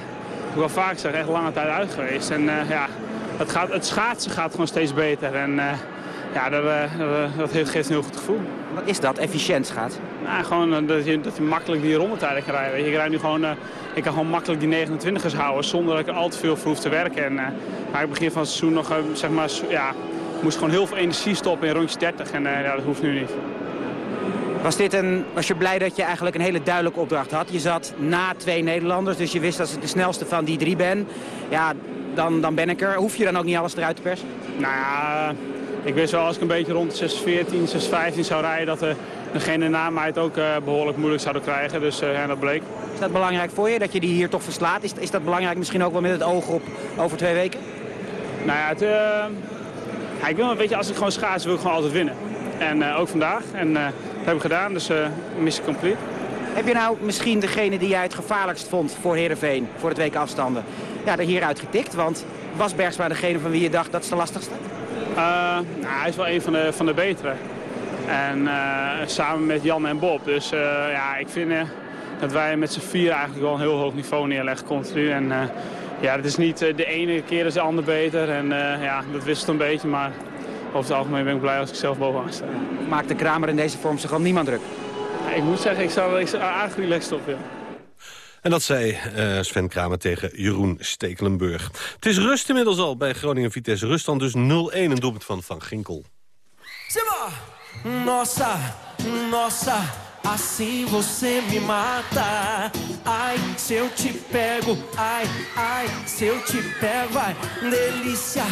ik wel vaak zeg, echt lange tijd uit geweest. En uh, ja, het, gaat, het schaatsen gaat gewoon steeds beter. En uh, ja, dat, dat geeft een heel goed gevoel. Wat is dat, efficiënt schaatsen? Nou, gewoon dat je, dat je makkelijk die rondetijden kan rijden. Je rijdt nu gewoon, ik kan gewoon makkelijk die 29ers houden zonder dat ik er al te veel voor hoef te werken. En, maar ik begin van het seizoen nog, zeg maar, ja, moest gewoon heel veel energie stoppen in rondjes 30. En ja, dat hoeft nu niet. Was, dit een, was je blij dat je eigenlijk een hele duidelijke opdracht had? Je zat na twee Nederlanders, dus je wist dat ik de snelste van die drie ben. Ja, dan, dan ben ik er. Hoef je dan ook niet alles eruit te persen? Nou ja, ik wist wel als ik een beetje rond 6.14, 6.15 zou rijden... dat de, degene na mij het ook uh, behoorlijk moeilijk zouden krijgen. Dus uh, ja, dat bleek. Is dat belangrijk voor je, dat je die hier toch verslaat? Is, is dat belangrijk misschien ook wel met het oog op over twee weken? Nou ja, het, uh, ja ik wil, weet je, als ik gewoon schaats wil ik gewoon altijd winnen. En ook vandaag. En dat heb ik gedaan, dus missie complete. Heb je nou misschien degene die jij het gevaarlijkst vond voor Heerenveen, voor het week afstanden, ja, er hieruit getikt? Want was Bergsma degene van wie je dacht dat is de lastigste? Uh, nou, hij is wel een van de, van de betere. En uh, samen met Jan en Bob. Dus uh, ja, ik vind dat wij met z'n vier eigenlijk wel een heel hoog niveau neerleggen continu. En ja, het is niet de ene keer is de ander beter. En ja, dat wisselt een beetje, maar over het algemeen ben ik blij als ik zelf bovenaan sta. Maakt de Kramer in deze vorm zich al niemand druk? Ja, ik moet zeggen, ik zou eigenlijk relaxed op, ja. En dat zei uh, Sven Kramer tegen Jeroen Stekelenburg. Het is rust inmiddels al bij Groningen Vitesse. Rust dan dus 0-1, een doelpunt van Van Ginkel. Simba! Nossa, nossa, assim você me mata. Ai, se eu te pego, ai, ai, se eu te pego, ai, delícia,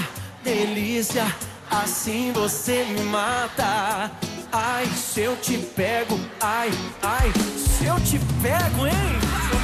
delícia, assim você me mata. Ai, se eu te pego, ai, ai, se eu te pego, hein?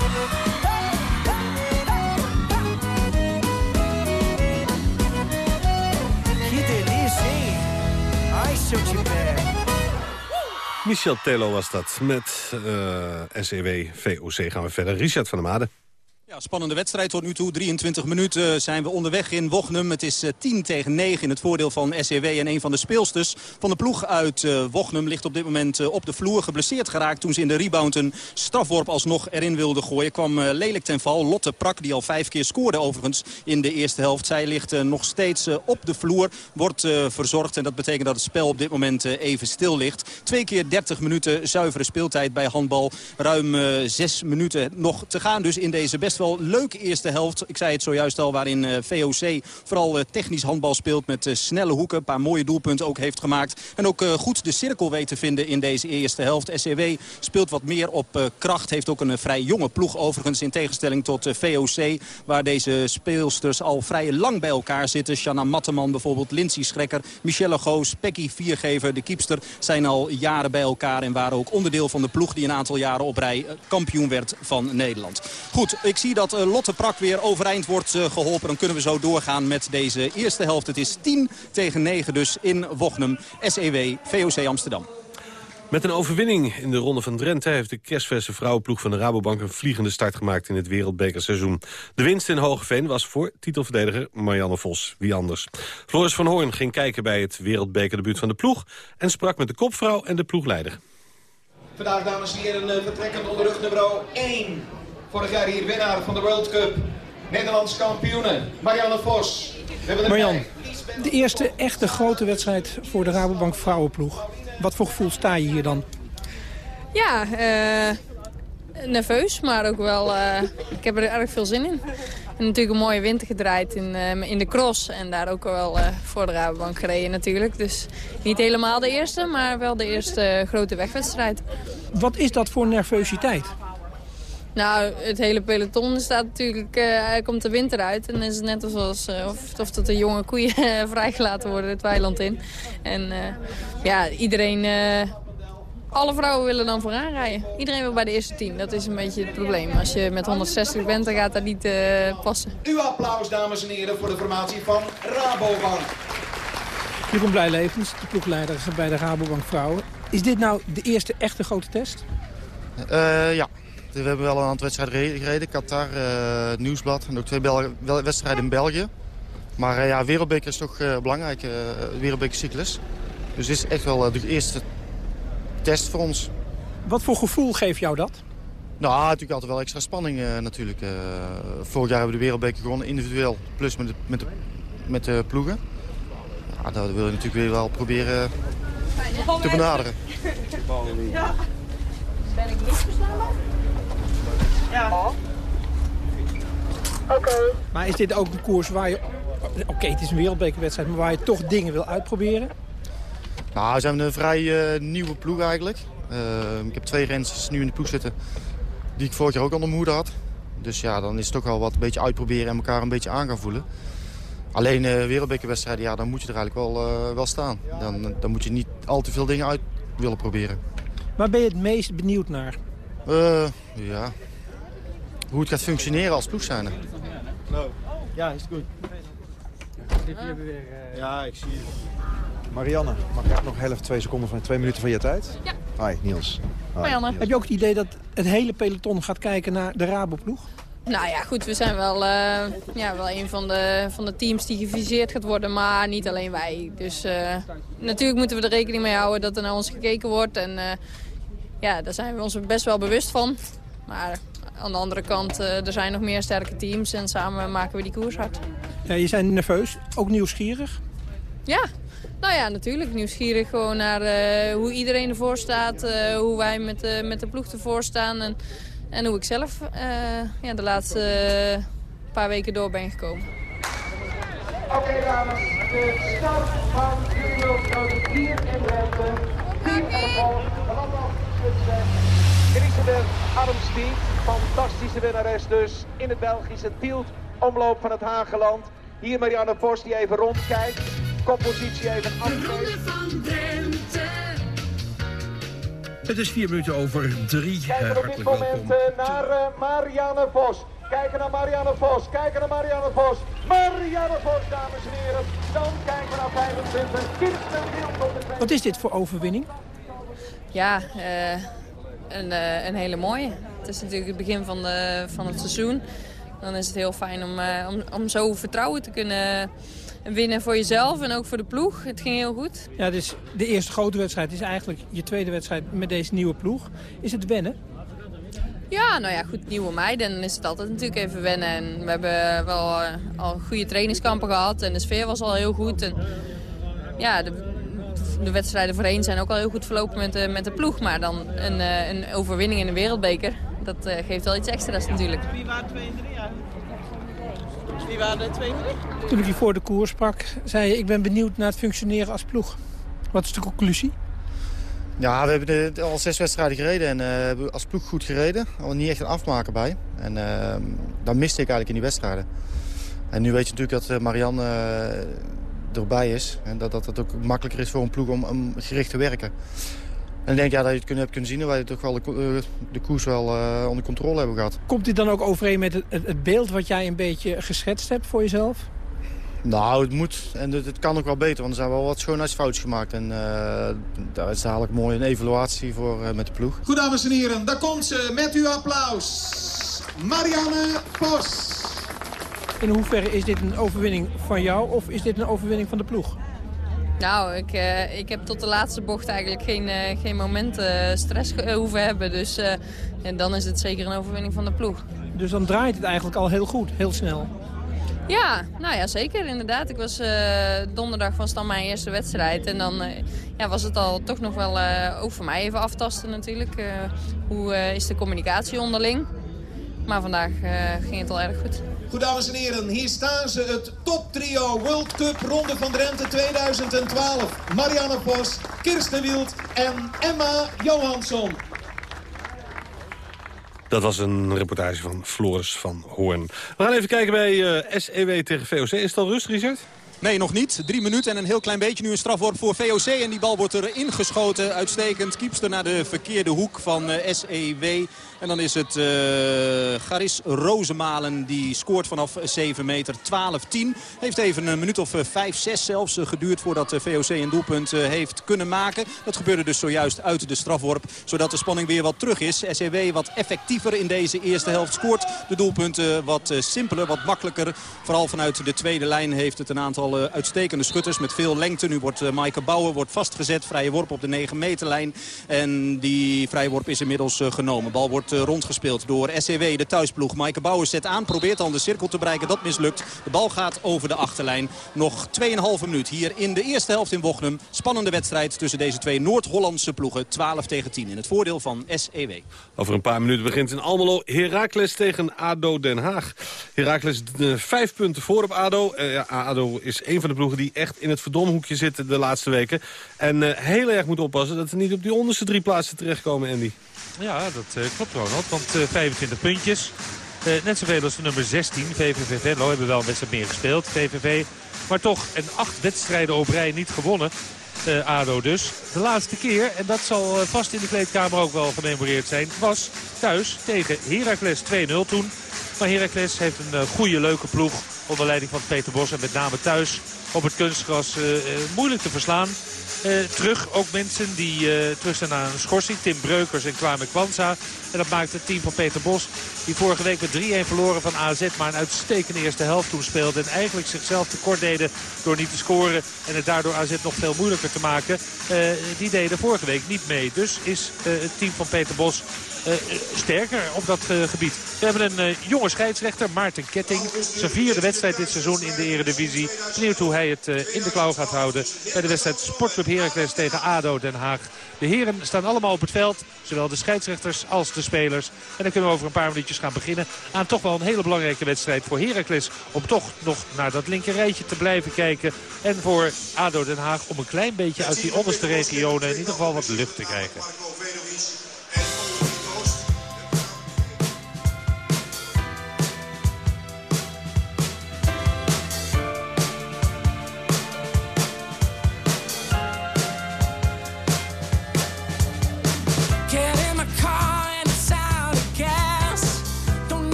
Michel Tello was dat. Met eh SEW VOC gaan we verder. Richard van der Made. Ja, spannende wedstrijd tot nu toe. 23 minuten zijn we onderweg in Wochnum. Het is eh, 10 tegen 9 in het voordeel van SCW. En een van de speelsters van de ploeg uit eh, Wochnum ligt op dit moment eh, op de vloer. Geblesseerd geraakt toen ze in de rebound een strafworp alsnog erin wilde gooien. Kwam eh, lelijk ten val. Lotte Prak, die al vijf keer scoorde overigens in de eerste helft. Zij ligt eh, nog steeds eh, op de vloer. Wordt eh, verzorgd en dat betekent dat het spel op dit moment eh, even stil ligt. Twee keer 30 minuten zuivere speeltijd bij handbal. Ruim eh, zes minuten nog te gaan dus in deze best wel leuke eerste helft. Ik zei het zojuist al, waarin eh, VOC vooral eh, technisch handbal speelt met eh, snelle hoeken. Een paar mooie doelpunten ook heeft gemaakt. En ook goed de cirkel weet te vinden in deze eerste helft. SCW speelt wat meer op kracht. Heeft ook een vrij jonge ploeg overigens in tegenstelling tot VOC. Waar deze speelsters al vrij lang bij elkaar zitten. Shanna Matteman bijvoorbeeld, Lindsay Schrekker, Michelle Goos, Peggy Viergever, de kiepster. Zijn al jaren bij elkaar en waren ook onderdeel van de ploeg die een aantal jaren op rij kampioen werd van Nederland. Goed, ik zie dat eh, Lotte Prak weer overeind wordt eh, geholpen. Dan kunnen we zo doorgaan met deze eerste helft. Het is 10 tegen 9 dus in Wochnum. SEW, VOC Amsterdam. Met een overwinning in de Ronde van Drenthe... heeft de kerstverse vrouwenploeg van de Rabobank... een vliegende start gemaakt in het wereldbekerseizoen. De winst in Hogeveen was voor titelverdediger Marianne Vos. Wie anders? Floris van Hoorn ging kijken bij het wereldbekerdebuut van de ploeg... en sprak met de kopvrouw en de ploegleider. Vandaag, dames en heren, eh, vertrekkend onder rug nummer 1. Vorig jaar hier winnaar van de World Cup. Nederlands kampioene, Marianne Vos. Erbij de eerste echte grote wedstrijd voor de Rabobank vrouwenploeg. Wat voor gevoel sta je hier dan? Ja, eh, nerveus, maar ook wel... eh, ik heb er erg veel zin in. En natuurlijk een mooie winter gedraaid in, eh, in de cross. En daar ook wel eh, voor de Rabobank gereden natuurlijk. Dus niet helemaal de eerste, maar wel de eerste grote wegwedstrijd. Wat is dat voor nervositeit? Nou, het hele peloton staat natuurlijk, eh, komt de winter uit. En dan is het net alsof eh, of, of dat de jonge koeien eh, vrijgelaten worden het weiland in. En eh, ja, iedereen, eh, alle vrouwen willen dan vooraan rijden. Iedereen wil bij de eerste tien, dat is een beetje het probleem. Als je met 160 bent, dan gaat dat niet eh, passen. Uw applaus, dames en heren, voor de formatie van Rabobank. Jeroen Blijlevens, de ploegleider bij de Rabobank vrouwen. Is dit nou de eerste echte grote test? Eh, ja, we hebben wel een aantal wedstrijden gereden. Qatar, eh, het Nieuwsblad en ook twee Bel wedstrijden in België. Maar eh, ja, wereldbeker is toch eh, belangrijk, eh wereldbekercyclus. Dus dit is echt wel de eerste test voor ons. Wat voor gevoel geeft jou dat? Nou, natuurlijk altijd wel extra spanning eh, natuurlijk. Eh, vorig jaar hebben we de wereldbeker gewonnen, individueel. Plus met de, met de, met de ploegen. Ja, dat wil je natuurlijk weer wel proberen te benaderen. Ben ik niet verslaan? Ja. Oké. Maar is dit ook een koers waar je... Oké, het is een wereldbekerwedstrijd, maar waar je toch dingen wil uitproberen? Nou, we zijn een vrij eh, nieuwe ploeg eigenlijk. Eh, ik heb twee rensters nu in de ploeg zitten die ik vorig jaar ook onder mijn hoede had. Dus ja, dan is het toch wel wat een beetje uitproberen en elkaar een beetje aan gaan voelen. Alleen uh, wereldbekerwedstrijden, ja, dan moet je er eigenlijk wel, eh, wel staan. Dan, dan moet je niet al te veel dingen uit willen proberen. Waar ben je het meest benieuwd naar? Eh, ja, hoe het gaat functioneren als ploeg zijn. Ja, is goed. Ja, ik zie je. Marianne, mag ik nog heel even twee seconden van twee minuten van je tijd? Ja. Hi, Niels. Hi, Marianne. Heb je ook het idee dat het hele peloton gaat kijken naar de Raboploeg? Nou ja, goed, we zijn wel, eh, ja, wel een van de, van de teams die geviseerd gaat worden, maar niet alleen wij. Dus eh, natuurlijk moeten we er rekening mee houden dat er naar ons gekeken wordt. En eh, ja, daar zijn we ons best wel bewust van. Maar aan de andere kant, er zijn nog meer sterke teams en samen maken we die koers hard. Ja, je zijn nerveus, ook nieuwsgierig. Ja, nou ja, natuurlijk. Nieuwsgierig gewoon naar hoe iedereen ervoor staat. hoe wij met, de met de ploeg ervoor staan. En, en hoe ik zelf eh, ja, de laatste eh, paar weken door ben gekomen. Oké dames, de start van Junior Grote 4 in Drenthe. Team en de volg, de landbouwspitsen. Elisabeth Armsteed, fantastische winnares dus in het Belgische Tielt. Omloop van het Hageland. Hier Marianne Vos die even rondkijkt. Koppositie even afgeeft. Het is vier minuten over drie. Eh, Kijken op dit hartelijk welkom. moment eh, naar eh, Marianne Vos. Kijken naar Marianne Vos. Kijken naar Marianne Vos. Marianne Vos, dames en heren. Dan kijken we naar 25. Kirsten Wild op de tweede. Wat is dit voor overwinning? Ja, eh, een, eh, een hele mooie. Het is natuurlijk het begin van, de, van het seizoen. Dan is het heel fijn om, eh, om, om zo vertrouwen te kunnen winnen voor jezelf en ook voor de ploeg. Het ging heel goed. Ja, is de eerste grote wedstrijd. Is eigenlijk je tweede wedstrijd met deze nieuwe ploeg. Is het wennen? Ja, nou ja, goed, nieuwe meiden. Dan is het altijd natuurlijk even wennen. En we hebben wel eh, al goede trainingskampen gehad en de sfeer was al heel goed. En ja, de, de wedstrijden voorheen zijn ook al heel goed verlopen met de, met de ploeg. Maar dan een, eh, een overwinning in de wereldbeker, dat eh, geeft wel iets extra's natuurlijk. Wie waren 2 en 3 Wie waren de 2 en 3? Toen ik je voor de koers sprak, zei je... ik ben benieuwd naar het functioneren als ploeg. Wat is de conclusie? Ja, we hebben de- al zes wedstrijden gereden en eh, hebben als ploeg goed gereden. Al niet echt een afmaker bij. En uh, dat miste ik eigenlijk in die wedstrijden. En nu weet je natuurlijk dat eh, Marianne eh, erbij is. En dat, dat het ook makkelijker is voor een ploeg om, om gericht te werken. En ik denk ja, dat je het kunnen, hebt kunnen zien dat wij toch wel de, eh, de koers wel eh, onder controle hebben gehad. Komt dit dan ook overeen met het, beeld wat jij een beetje geschetst hebt voor jezelf? Nou, het moet. En het, het kan ook wel beter, want er zijn wel wat schoonheidsfoutjes gemaakt. En eh, daar is dadelijk mooi een evaluatie voor eh, met de ploeg. Goed, dames en heren, daar komt ze met uw applaus. Marianne Vos. In hoeverre is dit een overwinning van jou of is dit een overwinning van de ploeg? Nou, ik, eh, ik heb tot de laatste bocht eigenlijk geen, eh, geen moment eh, stress hoeven hebben. Dus en dan is het zeker een overwinning van de ploeg. Dus dan draait het eigenlijk al heel goed, heel snel. Ja, nou ja, zeker inderdaad. Ik was donderdag was dan mijn eerste wedstrijd. En dan ja, was het al toch nog wel, ook voor mij even aftasten natuurlijk. hoe is de communicatie onderling? Maar vandaag ging het al erg goed. Goed, dames en heren, hier staan ze, het toptrio World Cup Ronde van Drenthe 2012. Marianne Vos, Kirsten Wild en Emma Johansson. Dat was een reportage van Floris van Hoorn. We gaan even kijken bij eh, SEW tegen VOC. Is het al rust, Richard? Nee, nog niet. Drie minuten en een heel klein beetje. Nu een strafworp voor VOC. En die bal wordt erin geschoten. Uitstekend. Kiepster naar de verkeerde hoek van eh, SEW. En dan is het eh Garis Rozemalen die scoort vanaf 7 meter 12-10. Heeft even een minuut of 5, 6 zelfs eh, geduurd voordat eh, VOC een doelpunt eh, heeft kunnen maken. Dat gebeurde dus zojuist uit de strafworp. Zodat de spanning weer wat terug is. SEW wat effectiever in deze eerste helft scoort. De doelpunten wat eh, simpeler, wat makkelijker. Vooral vanuit de tweede lijn heeft het een aantal eh, uitstekende schutters met veel lengte. Nu wordt Maaike Bouwer wordt vastgezet. Vrije worp op de 9 meterlijn. En die vrije worp is inmiddels genomen. Bal wordt uh, rondgespeeld door SCW, de thuisploeg. Maaike Bouwer zet aan, probeert dan de cirkel te bereiken. Dat mislukt. De bal gaat over de achterlijn. Nog 2,5 minuut hier in de eerste helft in Wochnum. Spannende wedstrijd tussen deze twee Noord-Hollandse ploegen. 12 tegen 10 in het voordeel van SEW. Over een paar minuten begint in Almelo Heracles tegen ADO Den Haag. Heracles uh, vijf punten voor op ADO. Uh, ADO is een van de ploegen die echt in het verdomhoekje zitten de laatste weken. En heel erg moet oppassen dat ze niet op die onderste drie plaatsen terechtkomen, Andy. Ja, dat uh, klopt Ronald, want uh, 25 puntjes. Uh, net zoveel als de nummer 16, VVV Venlo, hebben wel een wedstrijd meer gespeeld. VVV, maar toch een acht wedstrijden op rij niet gewonnen. ADO dus. De laatste keer, en dat zal vast in de kleedkamer ook wel gememoreerd zijn... was thuis tegen Heracles 2-0 toen. Maar Heracles heeft een goede, leuke ploeg. Onder leiding van Peter Bos en met name thuis op het kunstgras eh, eh, moeilijk te verslaan. Eh, terug ook mensen die eh, terug zijn naar een schorsing. Tim Breukers en Kwame Kwanza. En dat maakt het team van Peter Bos. Die vorige week met 3-1 verloren van AZ. Maar een uitstekende eerste helft toen speelde. En eigenlijk zichzelf tekort deden door niet te scoren. En het daardoor AZ nog veel moeilijker te maken. Eh, die deden vorige week niet mee. Dus is het team van Peter Bos sterker op dat eh, gebied. We hebben een eh, jonge scheidsrechter, Maarten Ketting. Zijn vierde wedstrijd dit seizoen in de Eredivisie. Benieuwd hoe hij het eh, in de klauw gaat houden bij de wedstrijd Sportclub Heracles tegen ADO Den Haag. De heren staan allemaal op het veld, zowel de scheidsrechters als de spelers. En dan kunnen we over een paar minuutjes gaan beginnen aan toch wel een hele belangrijke wedstrijd voor Heracles. Om toch nog naar dat linkerrijtje te blijven kijken. En voor ADO Den Haag om een klein beetje uit die onderste regionen in ieder geval wat lucht te krijgen.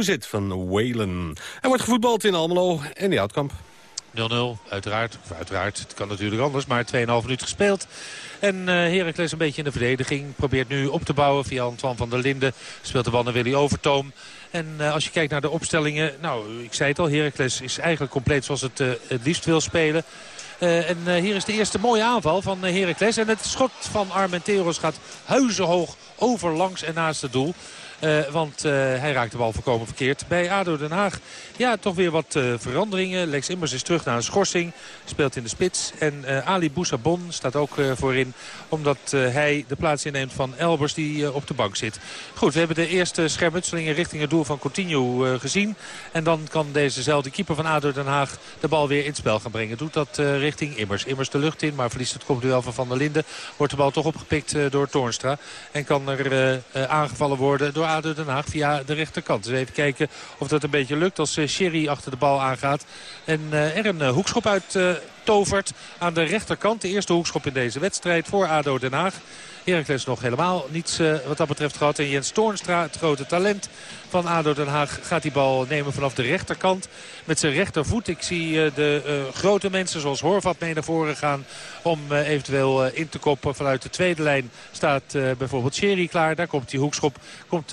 Lose It van Whalen. Er wordt gevoetbald in Almelo en die Houtkamp. 0-0, uiteraard. Uiteraard, het kan natuurlijk anders, maar 2,5 minuut gespeeld. En eh Heracles een beetje in de verdediging. Probeert nu op te bouwen via Antoine van der Linden. Speelt de bal naar Willy Overtoom. En eh, als je kijkt naar de opstellingen... Nou, ik zei het al, Heracles is eigenlijk compleet zoals het eh, het liefst wil spelen. En hier is de eerste mooie aanval van eh, Heracles. En het schot van Armenteros gaat huizenhoog over langs en naast het doel. Uh, want uh, hij raakt de bal voorkomen verkeerd. Bij ADO Den Haag, ja, toch weer wat uh, veranderingen. Lex Immers is terug naar een schorsing. Speelt in de spits. En Ali Boussabon staat ook voorin. Omdat hij de plaats inneemt van Elbers die op de bank zit. Goed, we hebben de eerste schermutselingen richting het doel van Coutinho gezien. En dan kan dezezelfde keeper van ADO Den Haag de bal weer in het spel gaan brengen. Doet dat richting Immers. Immers de lucht in, maar verliest het kopduel van Van der Linden. Wordt de bal toch opgepikt door Toornstra. En kan er aangevallen worden door ADO Den Haag via de rechterkant. Dus even kijken of dat een beetje lukt als Sherry achter de bal aangaat. En er een hoekschop uit tovert aan de rechterkant. De eerste hoekschop in deze wedstrijd voor ADO Den Haag. Heracles nog helemaal niets uh, wat dat betreft gehad. En Jens Toornstra, het grote talent van ADO Den Haag, gaat die bal nemen vanaf de rechterkant. Met zijn rechtervoet. Ik zie uh, de uh, grote mensen zoals Horvat mee naar voren gaan om eventueel in te koppen. Vanuit de tweede lijn staat bijvoorbeeld Sherry klaar. Daar komt die hoekschop. Komt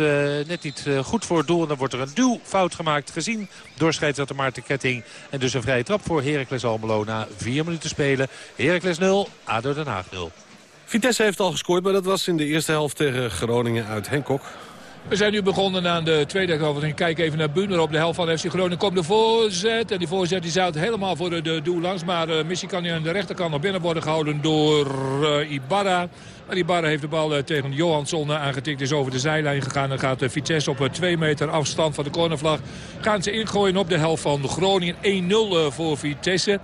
net niet goed voor het doel. En dan wordt er een duwfout gemaakt gezien door scheidsrechter Maarten Ketting. En dus een vrije trap voor Heracles Almelo na vier minuten spelen. Heracles 0, ADO Den Haag 0. Vitesse heeft al gescoord, maar dat was in de eerste helft tegen Groningen uit Henkok. We zijn nu begonnen aan de tweede helft. Ik kijk even naar Buner op de helft van FC Groningen. Komt de voorzet. En die voorzet die zou helemaal voor de, doel langs. Maar uh, missie kan aan de rechterkant nog binnen worden gehouden door uh, Ibarra. Maar Ibarra heeft de bal uh, tegen Johansson aangetikt. Is over de zijlijn gegaan. En gaat Vitesse op 2 meter afstand van de cornervlag. Gaan ze ingooien op de helft van Groningen. 1-0 voor Vitesse.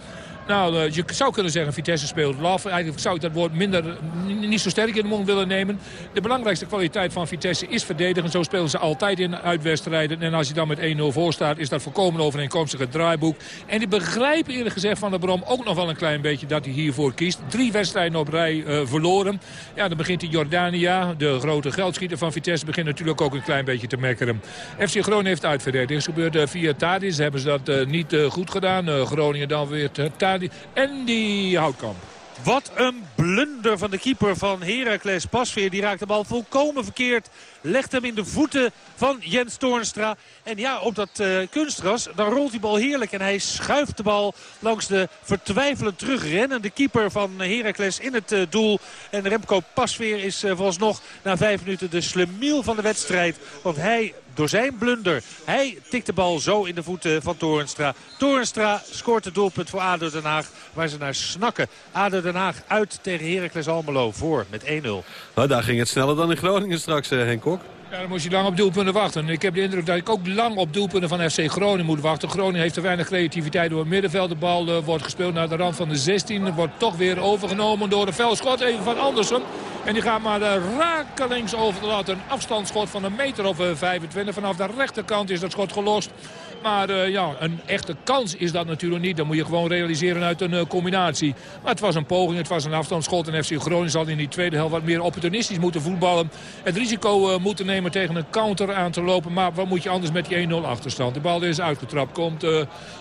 Nou, eh, je zou kunnen zeggen Vitesse speelt laf. Eigenlijk zou ik dat woord minder, niet zo sterk in de mond willen nemen. De belangrijkste kwaliteit van Vitesse is verdedigen. Zo spelen ze altijd in uitwedstrijden. En als je dan met 1-0 voor staat, is dat volkomen overeenkomstig het draaiboek. En ik begrijp eerlijk gezegd van de Brom ook nog wel een klein beetje dat hij hiervoor kiest. Drie wedstrijden op rij uh, verloren. Ja, dan begint hij Jordania, de grote geldschieter van Vitesse, begint natuurlijk ook een klein beetje te mekkeren. FC Groningen heeft uitverdedigd. Is gebeurd uh, via Tadis. Hebben ze dat niet goed gedaan. Groningen dan weer Tadis en die Houtkamp. Wat een blunder van de keeper van Heracles Pasveer. Die raakt de bal volkomen verkeerd. Legt hem in de voeten van Jens Toornstra. En ja, op dat uh, kunstgras, dan rolt die bal heerlijk. En hij schuift de bal langs de vertwijfelend terugrennende keeper van Heracles in het uh, doel. En Remco Pasveer is uh, vooralsnog na vijf minuten de slemiel van de wedstrijd. Want hij door zijn blunder. Hij tikt de bal zo in de voeten van Torenstra. Torenstra scoort het doelpunt voor ADO Den Haag waar ze naar snakken. ADO Den Haag uit tegen Heracles Almelo voor met 1-0. Nou, daar ging het sneller dan in Groningen straks, Henk Kok. Ja, dan moest je lang op doelpunten wachten. Ik heb de indruk dat ik ook lang op doelpunten van FC Groningen moet wachten. Groningen heeft te weinig creativiteit door het middenveld. De bal uh, wordt gespeeld naar de rand van de 16. Wordt toch weer overgenomen door een velschot even van Andersen. En die gaat maar uh, rakelings over de lat. Een afstandsschot van een meter of uh, 25. Vanaf de rechterkant is dat schot gelost. Maar uh, ja, een echte kans is dat natuurlijk niet. Dan moet je gewoon realiseren uit een uh, combinatie. Maar het was een poging, het was een afstandsschot. En FC Groningen zal in die tweede helft wat meer opportunistisch moeten voetballen. Het risico uh, moeten nemen tegen een counter aan te lopen. Maar wat moet je anders met die 1-0 achterstand? De bal is uitgetrapt. Komt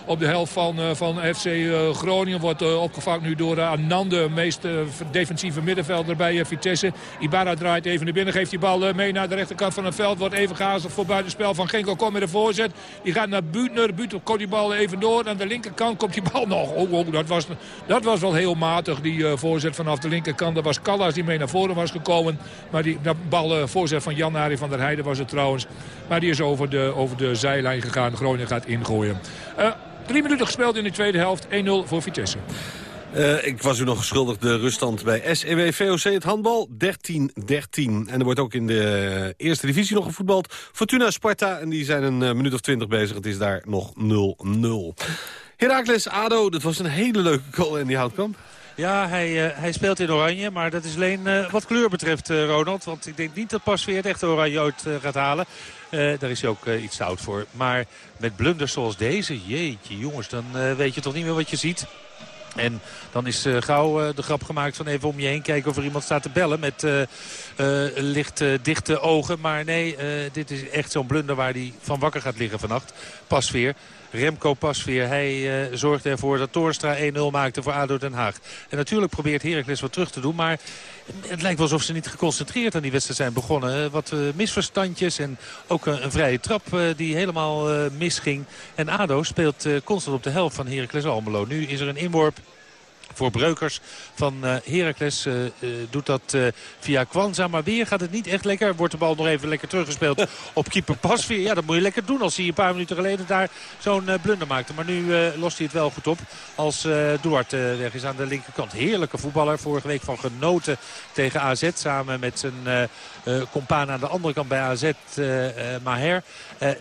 op de helft van, van FC Groningen. Wordt opgevangen nu door Anand, de meest defensieve middenvelder bij Vitesse. Ibarra draait even naar binnen. Geeft die bal mee naar de rechterkant van het veld. Wordt even gehaast voor buitenspel van Genko. Komt met een voorzet. Die gaat naar Buutner. Buutner komt die bal even door. Aan de linkerkant komt die bal nog. Oh, oh, dat, was, dat was wel heel matig, die uh, voorzet vanaf de linkerkant. Dat was Callas die mee naar voren was gekomen. Maar die dat bal, uh, voorzet van Jan-Ari van der Heijden was het trouwens. Maar die is over de, over de zijlijn gegaan. Groningen gaat ingooien. Uh, drie minuten gespeeld in de tweede helft. 1-0 voor Vitesse. Uh, ik was u nog geschuldigd de ruststand bij SEW VOC het handbal 13-13. En er wordt ook in de eerste divisie nog gevoetbald. Fortuna Sparta en die zijn een uh, minuut of twintig bezig. Het is daar nog 0-0. Heracles ADO, dat was een hele leuke goal in die houtkamp. Ja, hij, uh, hij speelt in oranje, maar dat is alleen wat kleur betreft, Ronald. Want ik denk niet dat Pasveer het echte oranje uit gaat halen. daar is hij ook iets oud voor. Maar met blunders zoals deze, jeetje jongens, dan weet je toch niet meer wat je ziet. En dan is uh, gauw uh, de grap gemaakt van even om je heen kijken of er iemand staat te bellen met uh, licht dichte ogen. Maar nee, dit is echt zo'n blunder waar hij van wakker gaat liggen vannacht. Pasveer. Remco Pasveer. Hij zorgde ervoor dat Toornstra 1-0 maakte voor ADO Den Haag. En natuurlijk probeert Heracles wat terug te doen. Maar het lijkt wel alsof ze niet geconcentreerd aan die wedstrijd zijn begonnen. Wat misverstandjes en ook een, een vrije trap die helemaal misging. En ADO speelt constant op de helft van Heracles Almelo. Nu is er een inworp voor Breukers van uh, Heracles. Uh, uh, doet dat via Kwanza. Maar weer gaat het niet echt lekker. Wordt de bal nog even lekker teruggespeeld op keeper Pasveer. Ja, dat moet je lekker doen als hij een paar minuten geleden daar zo'n blunder maakte. Maar nu lost hij het wel goed op. Als Duarte weg is aan de linkerkant. Heerlijke voetballer. Vorige week van genoten tegen AZ. Samen met zijn compaan aan de andere kant bij AZ, Maher.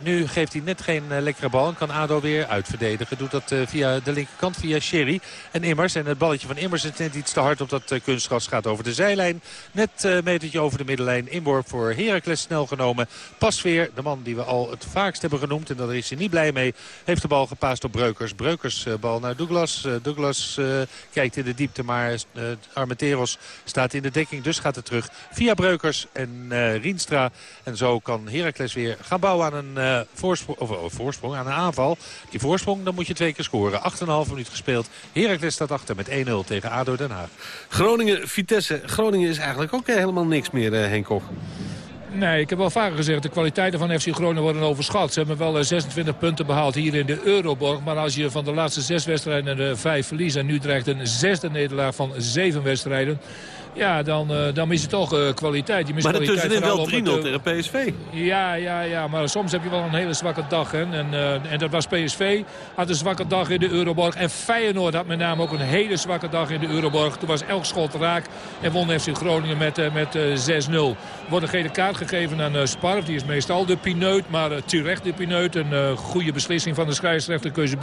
nu geeft hij net geen lekkere bal. En kan ADO weer uitverdedigen. Doet dat via de linkerkant, via Sherry. En Immers. En het balletje van Immers is net iets te hard op dat uh, kunstgras. Gaat over de zijlijn. Net een uh, metertje over de middenlijn. Inworp voor Heracles snel genomen. Pas weer de man die we al het vaakst hebben genoemd. En daar is hij niet blij mee. Heeft de bal gepaast op Breukers. Breukers uh, bal naar Douglas. Douglas kijkt in de diepte. Maar Armenteros staat in de dekking. Dus gaat het terug via Breukers en Rienstra. En zo kan Heracles weer gaan bouwen aan een voorsprong, of, of, voorsprong. Aan een aanval. Die voorsprong dan moet je twee keer scoren. 8,5 minuut gespeeld. Heracles staat achter met 1-0 tegen ADO Den Haag. Groningen-Vitesse. Groningen is eigenlijk ook helemaal niks meer, uh, Henk Koch. Nee, ik heb wel vaker gezegd, de kwaliteiten van FC Groningen worden overschat. Ze hebben wel 26 punten behaald hier in de Euroborg. Maar als je van de laatste zes wedstrijden de vijf verliest... en nu dreigt een zesde nederlaag van zeven wedstrijden... Ja, dan, uh, dan mis je toch uh, kwaliteit. Je mist maar ertussenin wel 3-0 tegen PSV. Ja, ja, ja, maar soms heb je wel een hele zwakke dag. Hè. En, en dat was PSV, had een zwakke dag in de Euroborg. En Feyenoord had met name ook een hele zwakke dag in de Euroborg. Toen was elk schot raak en won FC Groningen met, met 6-0. Wordt een gele kaart gegeven aan Sparf. Die is meestal de pineut, maar terecht de pineut. Een goede beslissing van de scheidsrechter Keuze.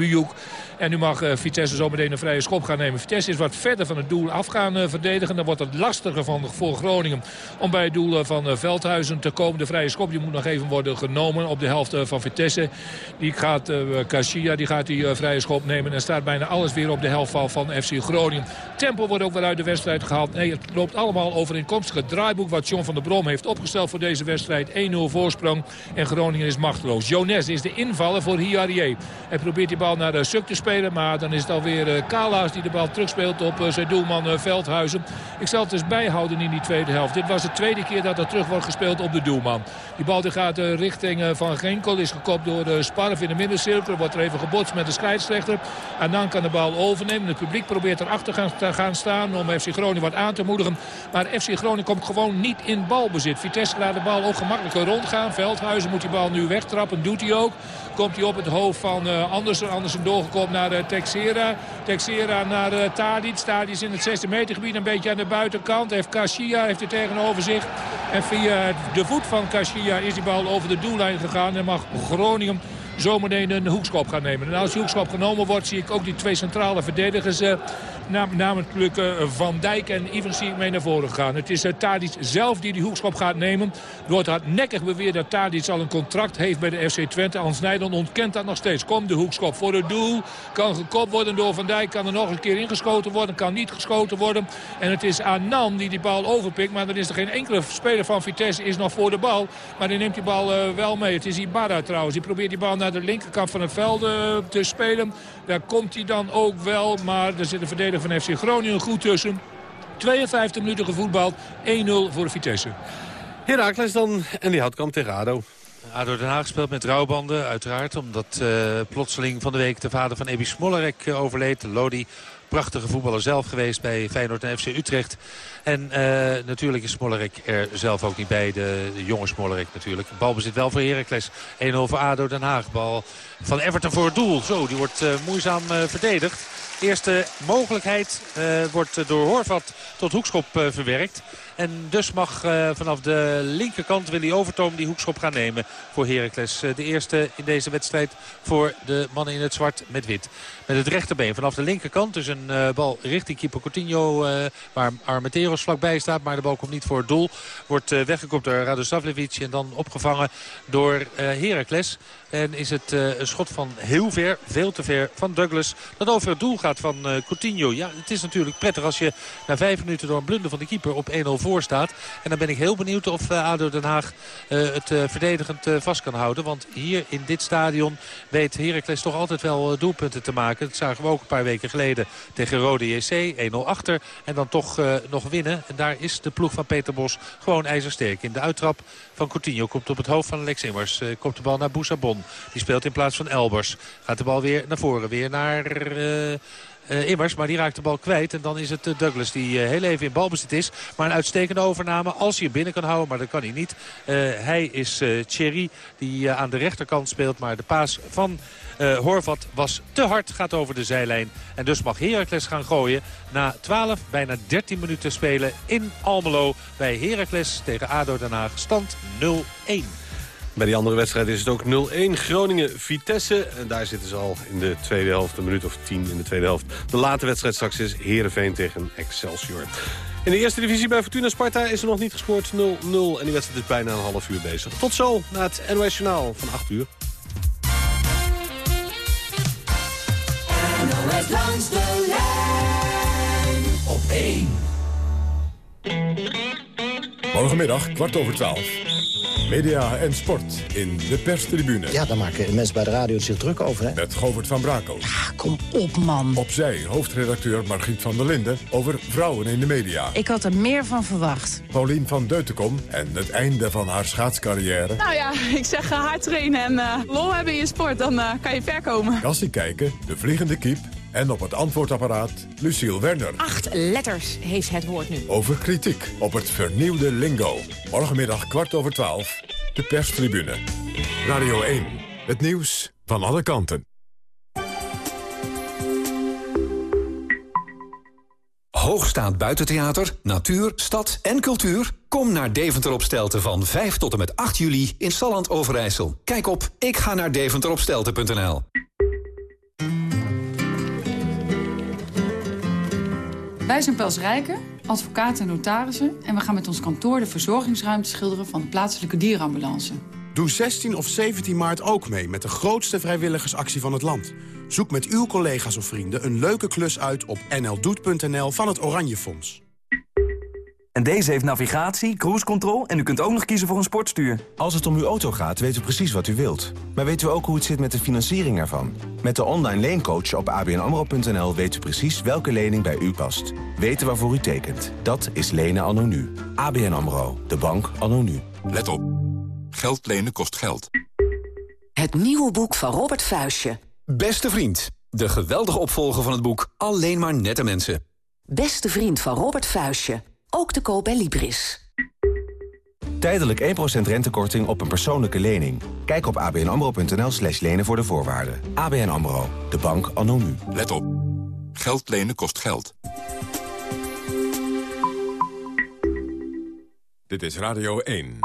En nu mag Vitesse zo meteen een vrije schop gaan nemen. Vitesse is wat verder van het doel af gaan verdedigen. Dan wordt het lastiger van, voor Groningen om bij het doel van eh, Veldhuizen te komen. De vrije schop die moet nog even worden genomen op de helft eh, van Vitesse. Die gaat, uh, die gaat die vrije schop nemen en staat bijna alles weer op de helft van, FC Groningen. Tempo wordt ook weer uit de wedstrijd gehaald. Nee, het loopt allemaal overeenkomstig het draaiboek wat John van der Brom heeft opgesteld voor deze wedstrijd. 1-0 voorsprong en Groningen is machteloos. Jones is de invaller voor Hiarie. Hij probeert die bal naar Suk te spelen, maar dan is het alweer Kalaas die de bal terugspeelt op zijn doelman Veldhuizen. Ik zal bijhouden in die tweede helft. Dit was de tweede keer dat er terug wordt gespeeld op de doelman. Die bal die gaat uh, richting uh, Van Genkel. Is gekopt door de Sparf in de middencirkel. Wordt er even gebotst met de scheidsrechter. En dan kan de bal overnemen. Het publiek probeert erachter te gaan staan om FC Groningen wat aan te moedigen. Maar FC Groningen komt gewoon niet in balbezit. Vitesse laat de bal ook gemakkelijker rondgaan. Veldhuizen moet die bal nu wegtrappen. Doet hij ook. Komt hij op het hoofd van uh, Andersen. Andersen doorgekomen naar uh, Texera. Texera naar uh, Tadic. Tadic in het 16 meter gebied een beetje aan de buitenkant. Heeft Kashia heeft hij tegenover zich. En via de voet van Kashia is die bal over de doellijn gegaan. En mag Groningen zometeen een hoekschop gaan nemen. En als die hoekschop genomen wordt, zie ik ook die twee centrale verdedigers... Namelijk uh, Van Dijk en ik mee naar voren gaan. Het is uh, Tadic zelf die die hoekschop gaat nemen. Er wordt hardnekkig beweerd dat Tadic al een contract heeft bij de FC Twente. Hans Nijland ontkent dat nog steeds. Komt de hoekschop voor het doel. Kan gekopt worden door Van Dijk. Kan er nog een keer ingeschoten worden. Kan niet geschoten worden. En het is Annan die die bal overpikt. Maar er is er geen enkele speler van Vitesse is nog voor de bal. Maar die neemt die bal wel mee. Het is Ibarra trouwens. Die probeert die bal naar de linkerkant van het veld te spelen. Daar komt hij dan ook wel. Maar er zit een verdediger van FC Groningen goed tussen. 52 minuten gevoetbald. 1-0 voor Vitesse. Herakles dan. En die houtkamp tegen ADO. ADO Den Haag speelt met rouwbanden, uiteraard. Omdat uh, plotseling van de week de vader van Ebi Smollerek uh, overleed. Lodi, prachtige voetballer zelf geweest bij Feyenoord en FC Utrecht. En uh, natuurlijk is Smollerek er zelf ook niet bij. De, de jonge Smollerek natuurlijk. Balbezit wel voor Heracles. 1-0 voor ADO Den Haag. Bal van Everton voor het doel. Zo, die wordt moeizaam verdedigd. Eerste mogelijkheid uh, wordt door Horvat tot hoekschop uh, verwerkt. En dus mag uh, vanaf de linkerkant Willy Overtoom die hoekschop gaan nemen voor Heracles. de eerste in deze wedstrijd voor de mannen in het zwart met wit. Met het rechterbeen vanaf de linkerkant. Dus een uh, bal richting Keeper Coutinho waar Armenteros vlakbij staat. Maar de bal komt niet voor het doel. Wordt weggekopt door Radosavljevic en dan opgevangen door Heracles. En is het uh, een schot van heel ver, veel te ver van Douglas. Dat over het doel gaat van uh, Coutinho. Ja, het is natuurlijk prettig als je na vijf minuten door een blunder van de keeper op 1-0 voor staat. En dan ben ik heel benieuwd of uh, ADO Den Haag het verdedigend vast kan houden. Want hier in dit stadion weet Heracles toch altijd wel doelpunten te maken. Dat zagen we ook een paar weken geleden tegen Rode JC. 1-0 achter en dan toch nog winnen. En daar is de ploeg van Peter Bos gewoon ijzersterk. In de uittrap van Coutinho komt op het hoofd van Alex Immers. komt de bal naar Boussabon. Die speelt in plaats van Elbers. Gaat de bal weer naar voren. Weer naar... Uh, Immers. Maar die raakt de bal kwijt. En dan is het Douglas die heel even in balbezit is. Maar een uitstekende overname als hij binnen kan houden. Maar dat kan hij niet. hij is Thierry die aan de rechterkant speelt. Maar de paas van... Horvat was te hard, gaat over de zijlijn. En dus mag Heracles gaan gooien na 12, bijna 13 minuten spelen in Almelo. Bij Heracles tegen ADO Den Haag stand 0-1. Bij die andere wedstrijd is het ook 0-1 Groningen-Vitesse. En daar zitten ze al in de tweede helft, een minuut of tien in de tweede helft. De late wedstrijd straks is Heerenveen tegen Excelsior. In de eerste divisie bij Fortuna Sparta is er nog niet gescoord 0-0. En die wedstrijd is bijna een half uur bezig. Tot zo na het NOS Journaal van 8 uur. NOS langs de lijn op 1. Morgenmiddag, kwart over twaalf. Media en sport in de perstribune. Ja, daar maken mensen bij de radio zich druk over, hè? Met Govert van Brakel. Ja, kom op, man. Opzij, hoofdredacteur Margriet van der Linden over vrouwen in de media. Ik had er meer van verwacht. Paulien van Deutenkom en het einde van haar schaatscarrière. Nou ja, ik zeg uh, hard trainen en uh, lol hebben in je sport, dan uh, kan je ver komen. Kassie kijken, de vliegende kiep en op het antwoordapparaat Luciel Werner. Acht letters heeft het woord nu. Over kritiek op het vernieuwde lingo. Morgenmiddag kwart over twaalf. De perstribune. Radio 1. Het nieuws van alle kanten. Hoogstaand buitentheater, natuur, stad en cultuur? Kom naar Deventer op Stelten van 5 tot en met 8 juli in Salland Overijssel. Kijk op ik ga naar deventeropstelten.nl. Wij zijn Pels Rijken, advocaten en notarissen... en we gaan met ons kantoor de verzorgingsruimte schilderen... van de plaatselijke dierenambulance. Doe 16 of 17 maart ook mee met de grootste vrijwilligersactie van het land. Zoek met uw collega's of vrienden een leuke klus uit op nldoet.nl van het Oranje Fonds. En deze heeft navigatie, cruise control en u kunt ook nog kiezen voor een sportstuur. Als het om uw auto gaat, weten we precies wat u wilt. Maar weten we ook hoe het zit met de financiering ervan? Met de online leencoach op abnamro.nl weet u precies welke lening bij u past. Weten waarvoor u tekent. Dat is lenen anno nu. ABN AMRO. De bank anno nu. Let op. Geld lenen kost geld. Het nieuwe boek van Robert Vuistje. Beste vriend. De geweldige opvolger van het boek Alleen maar nette mensen. Beste vriend van Robert Vuistje. Ook te koop bij Libris. Tijdelijk 1% rentekorting op een persoonlijke lening. Kijk op abnamro.nl slash lenen voor de voorwaarden. ABN AMRO, de bank anno nu. Let op. Geld lenen kost geld. Dit is Radio 1.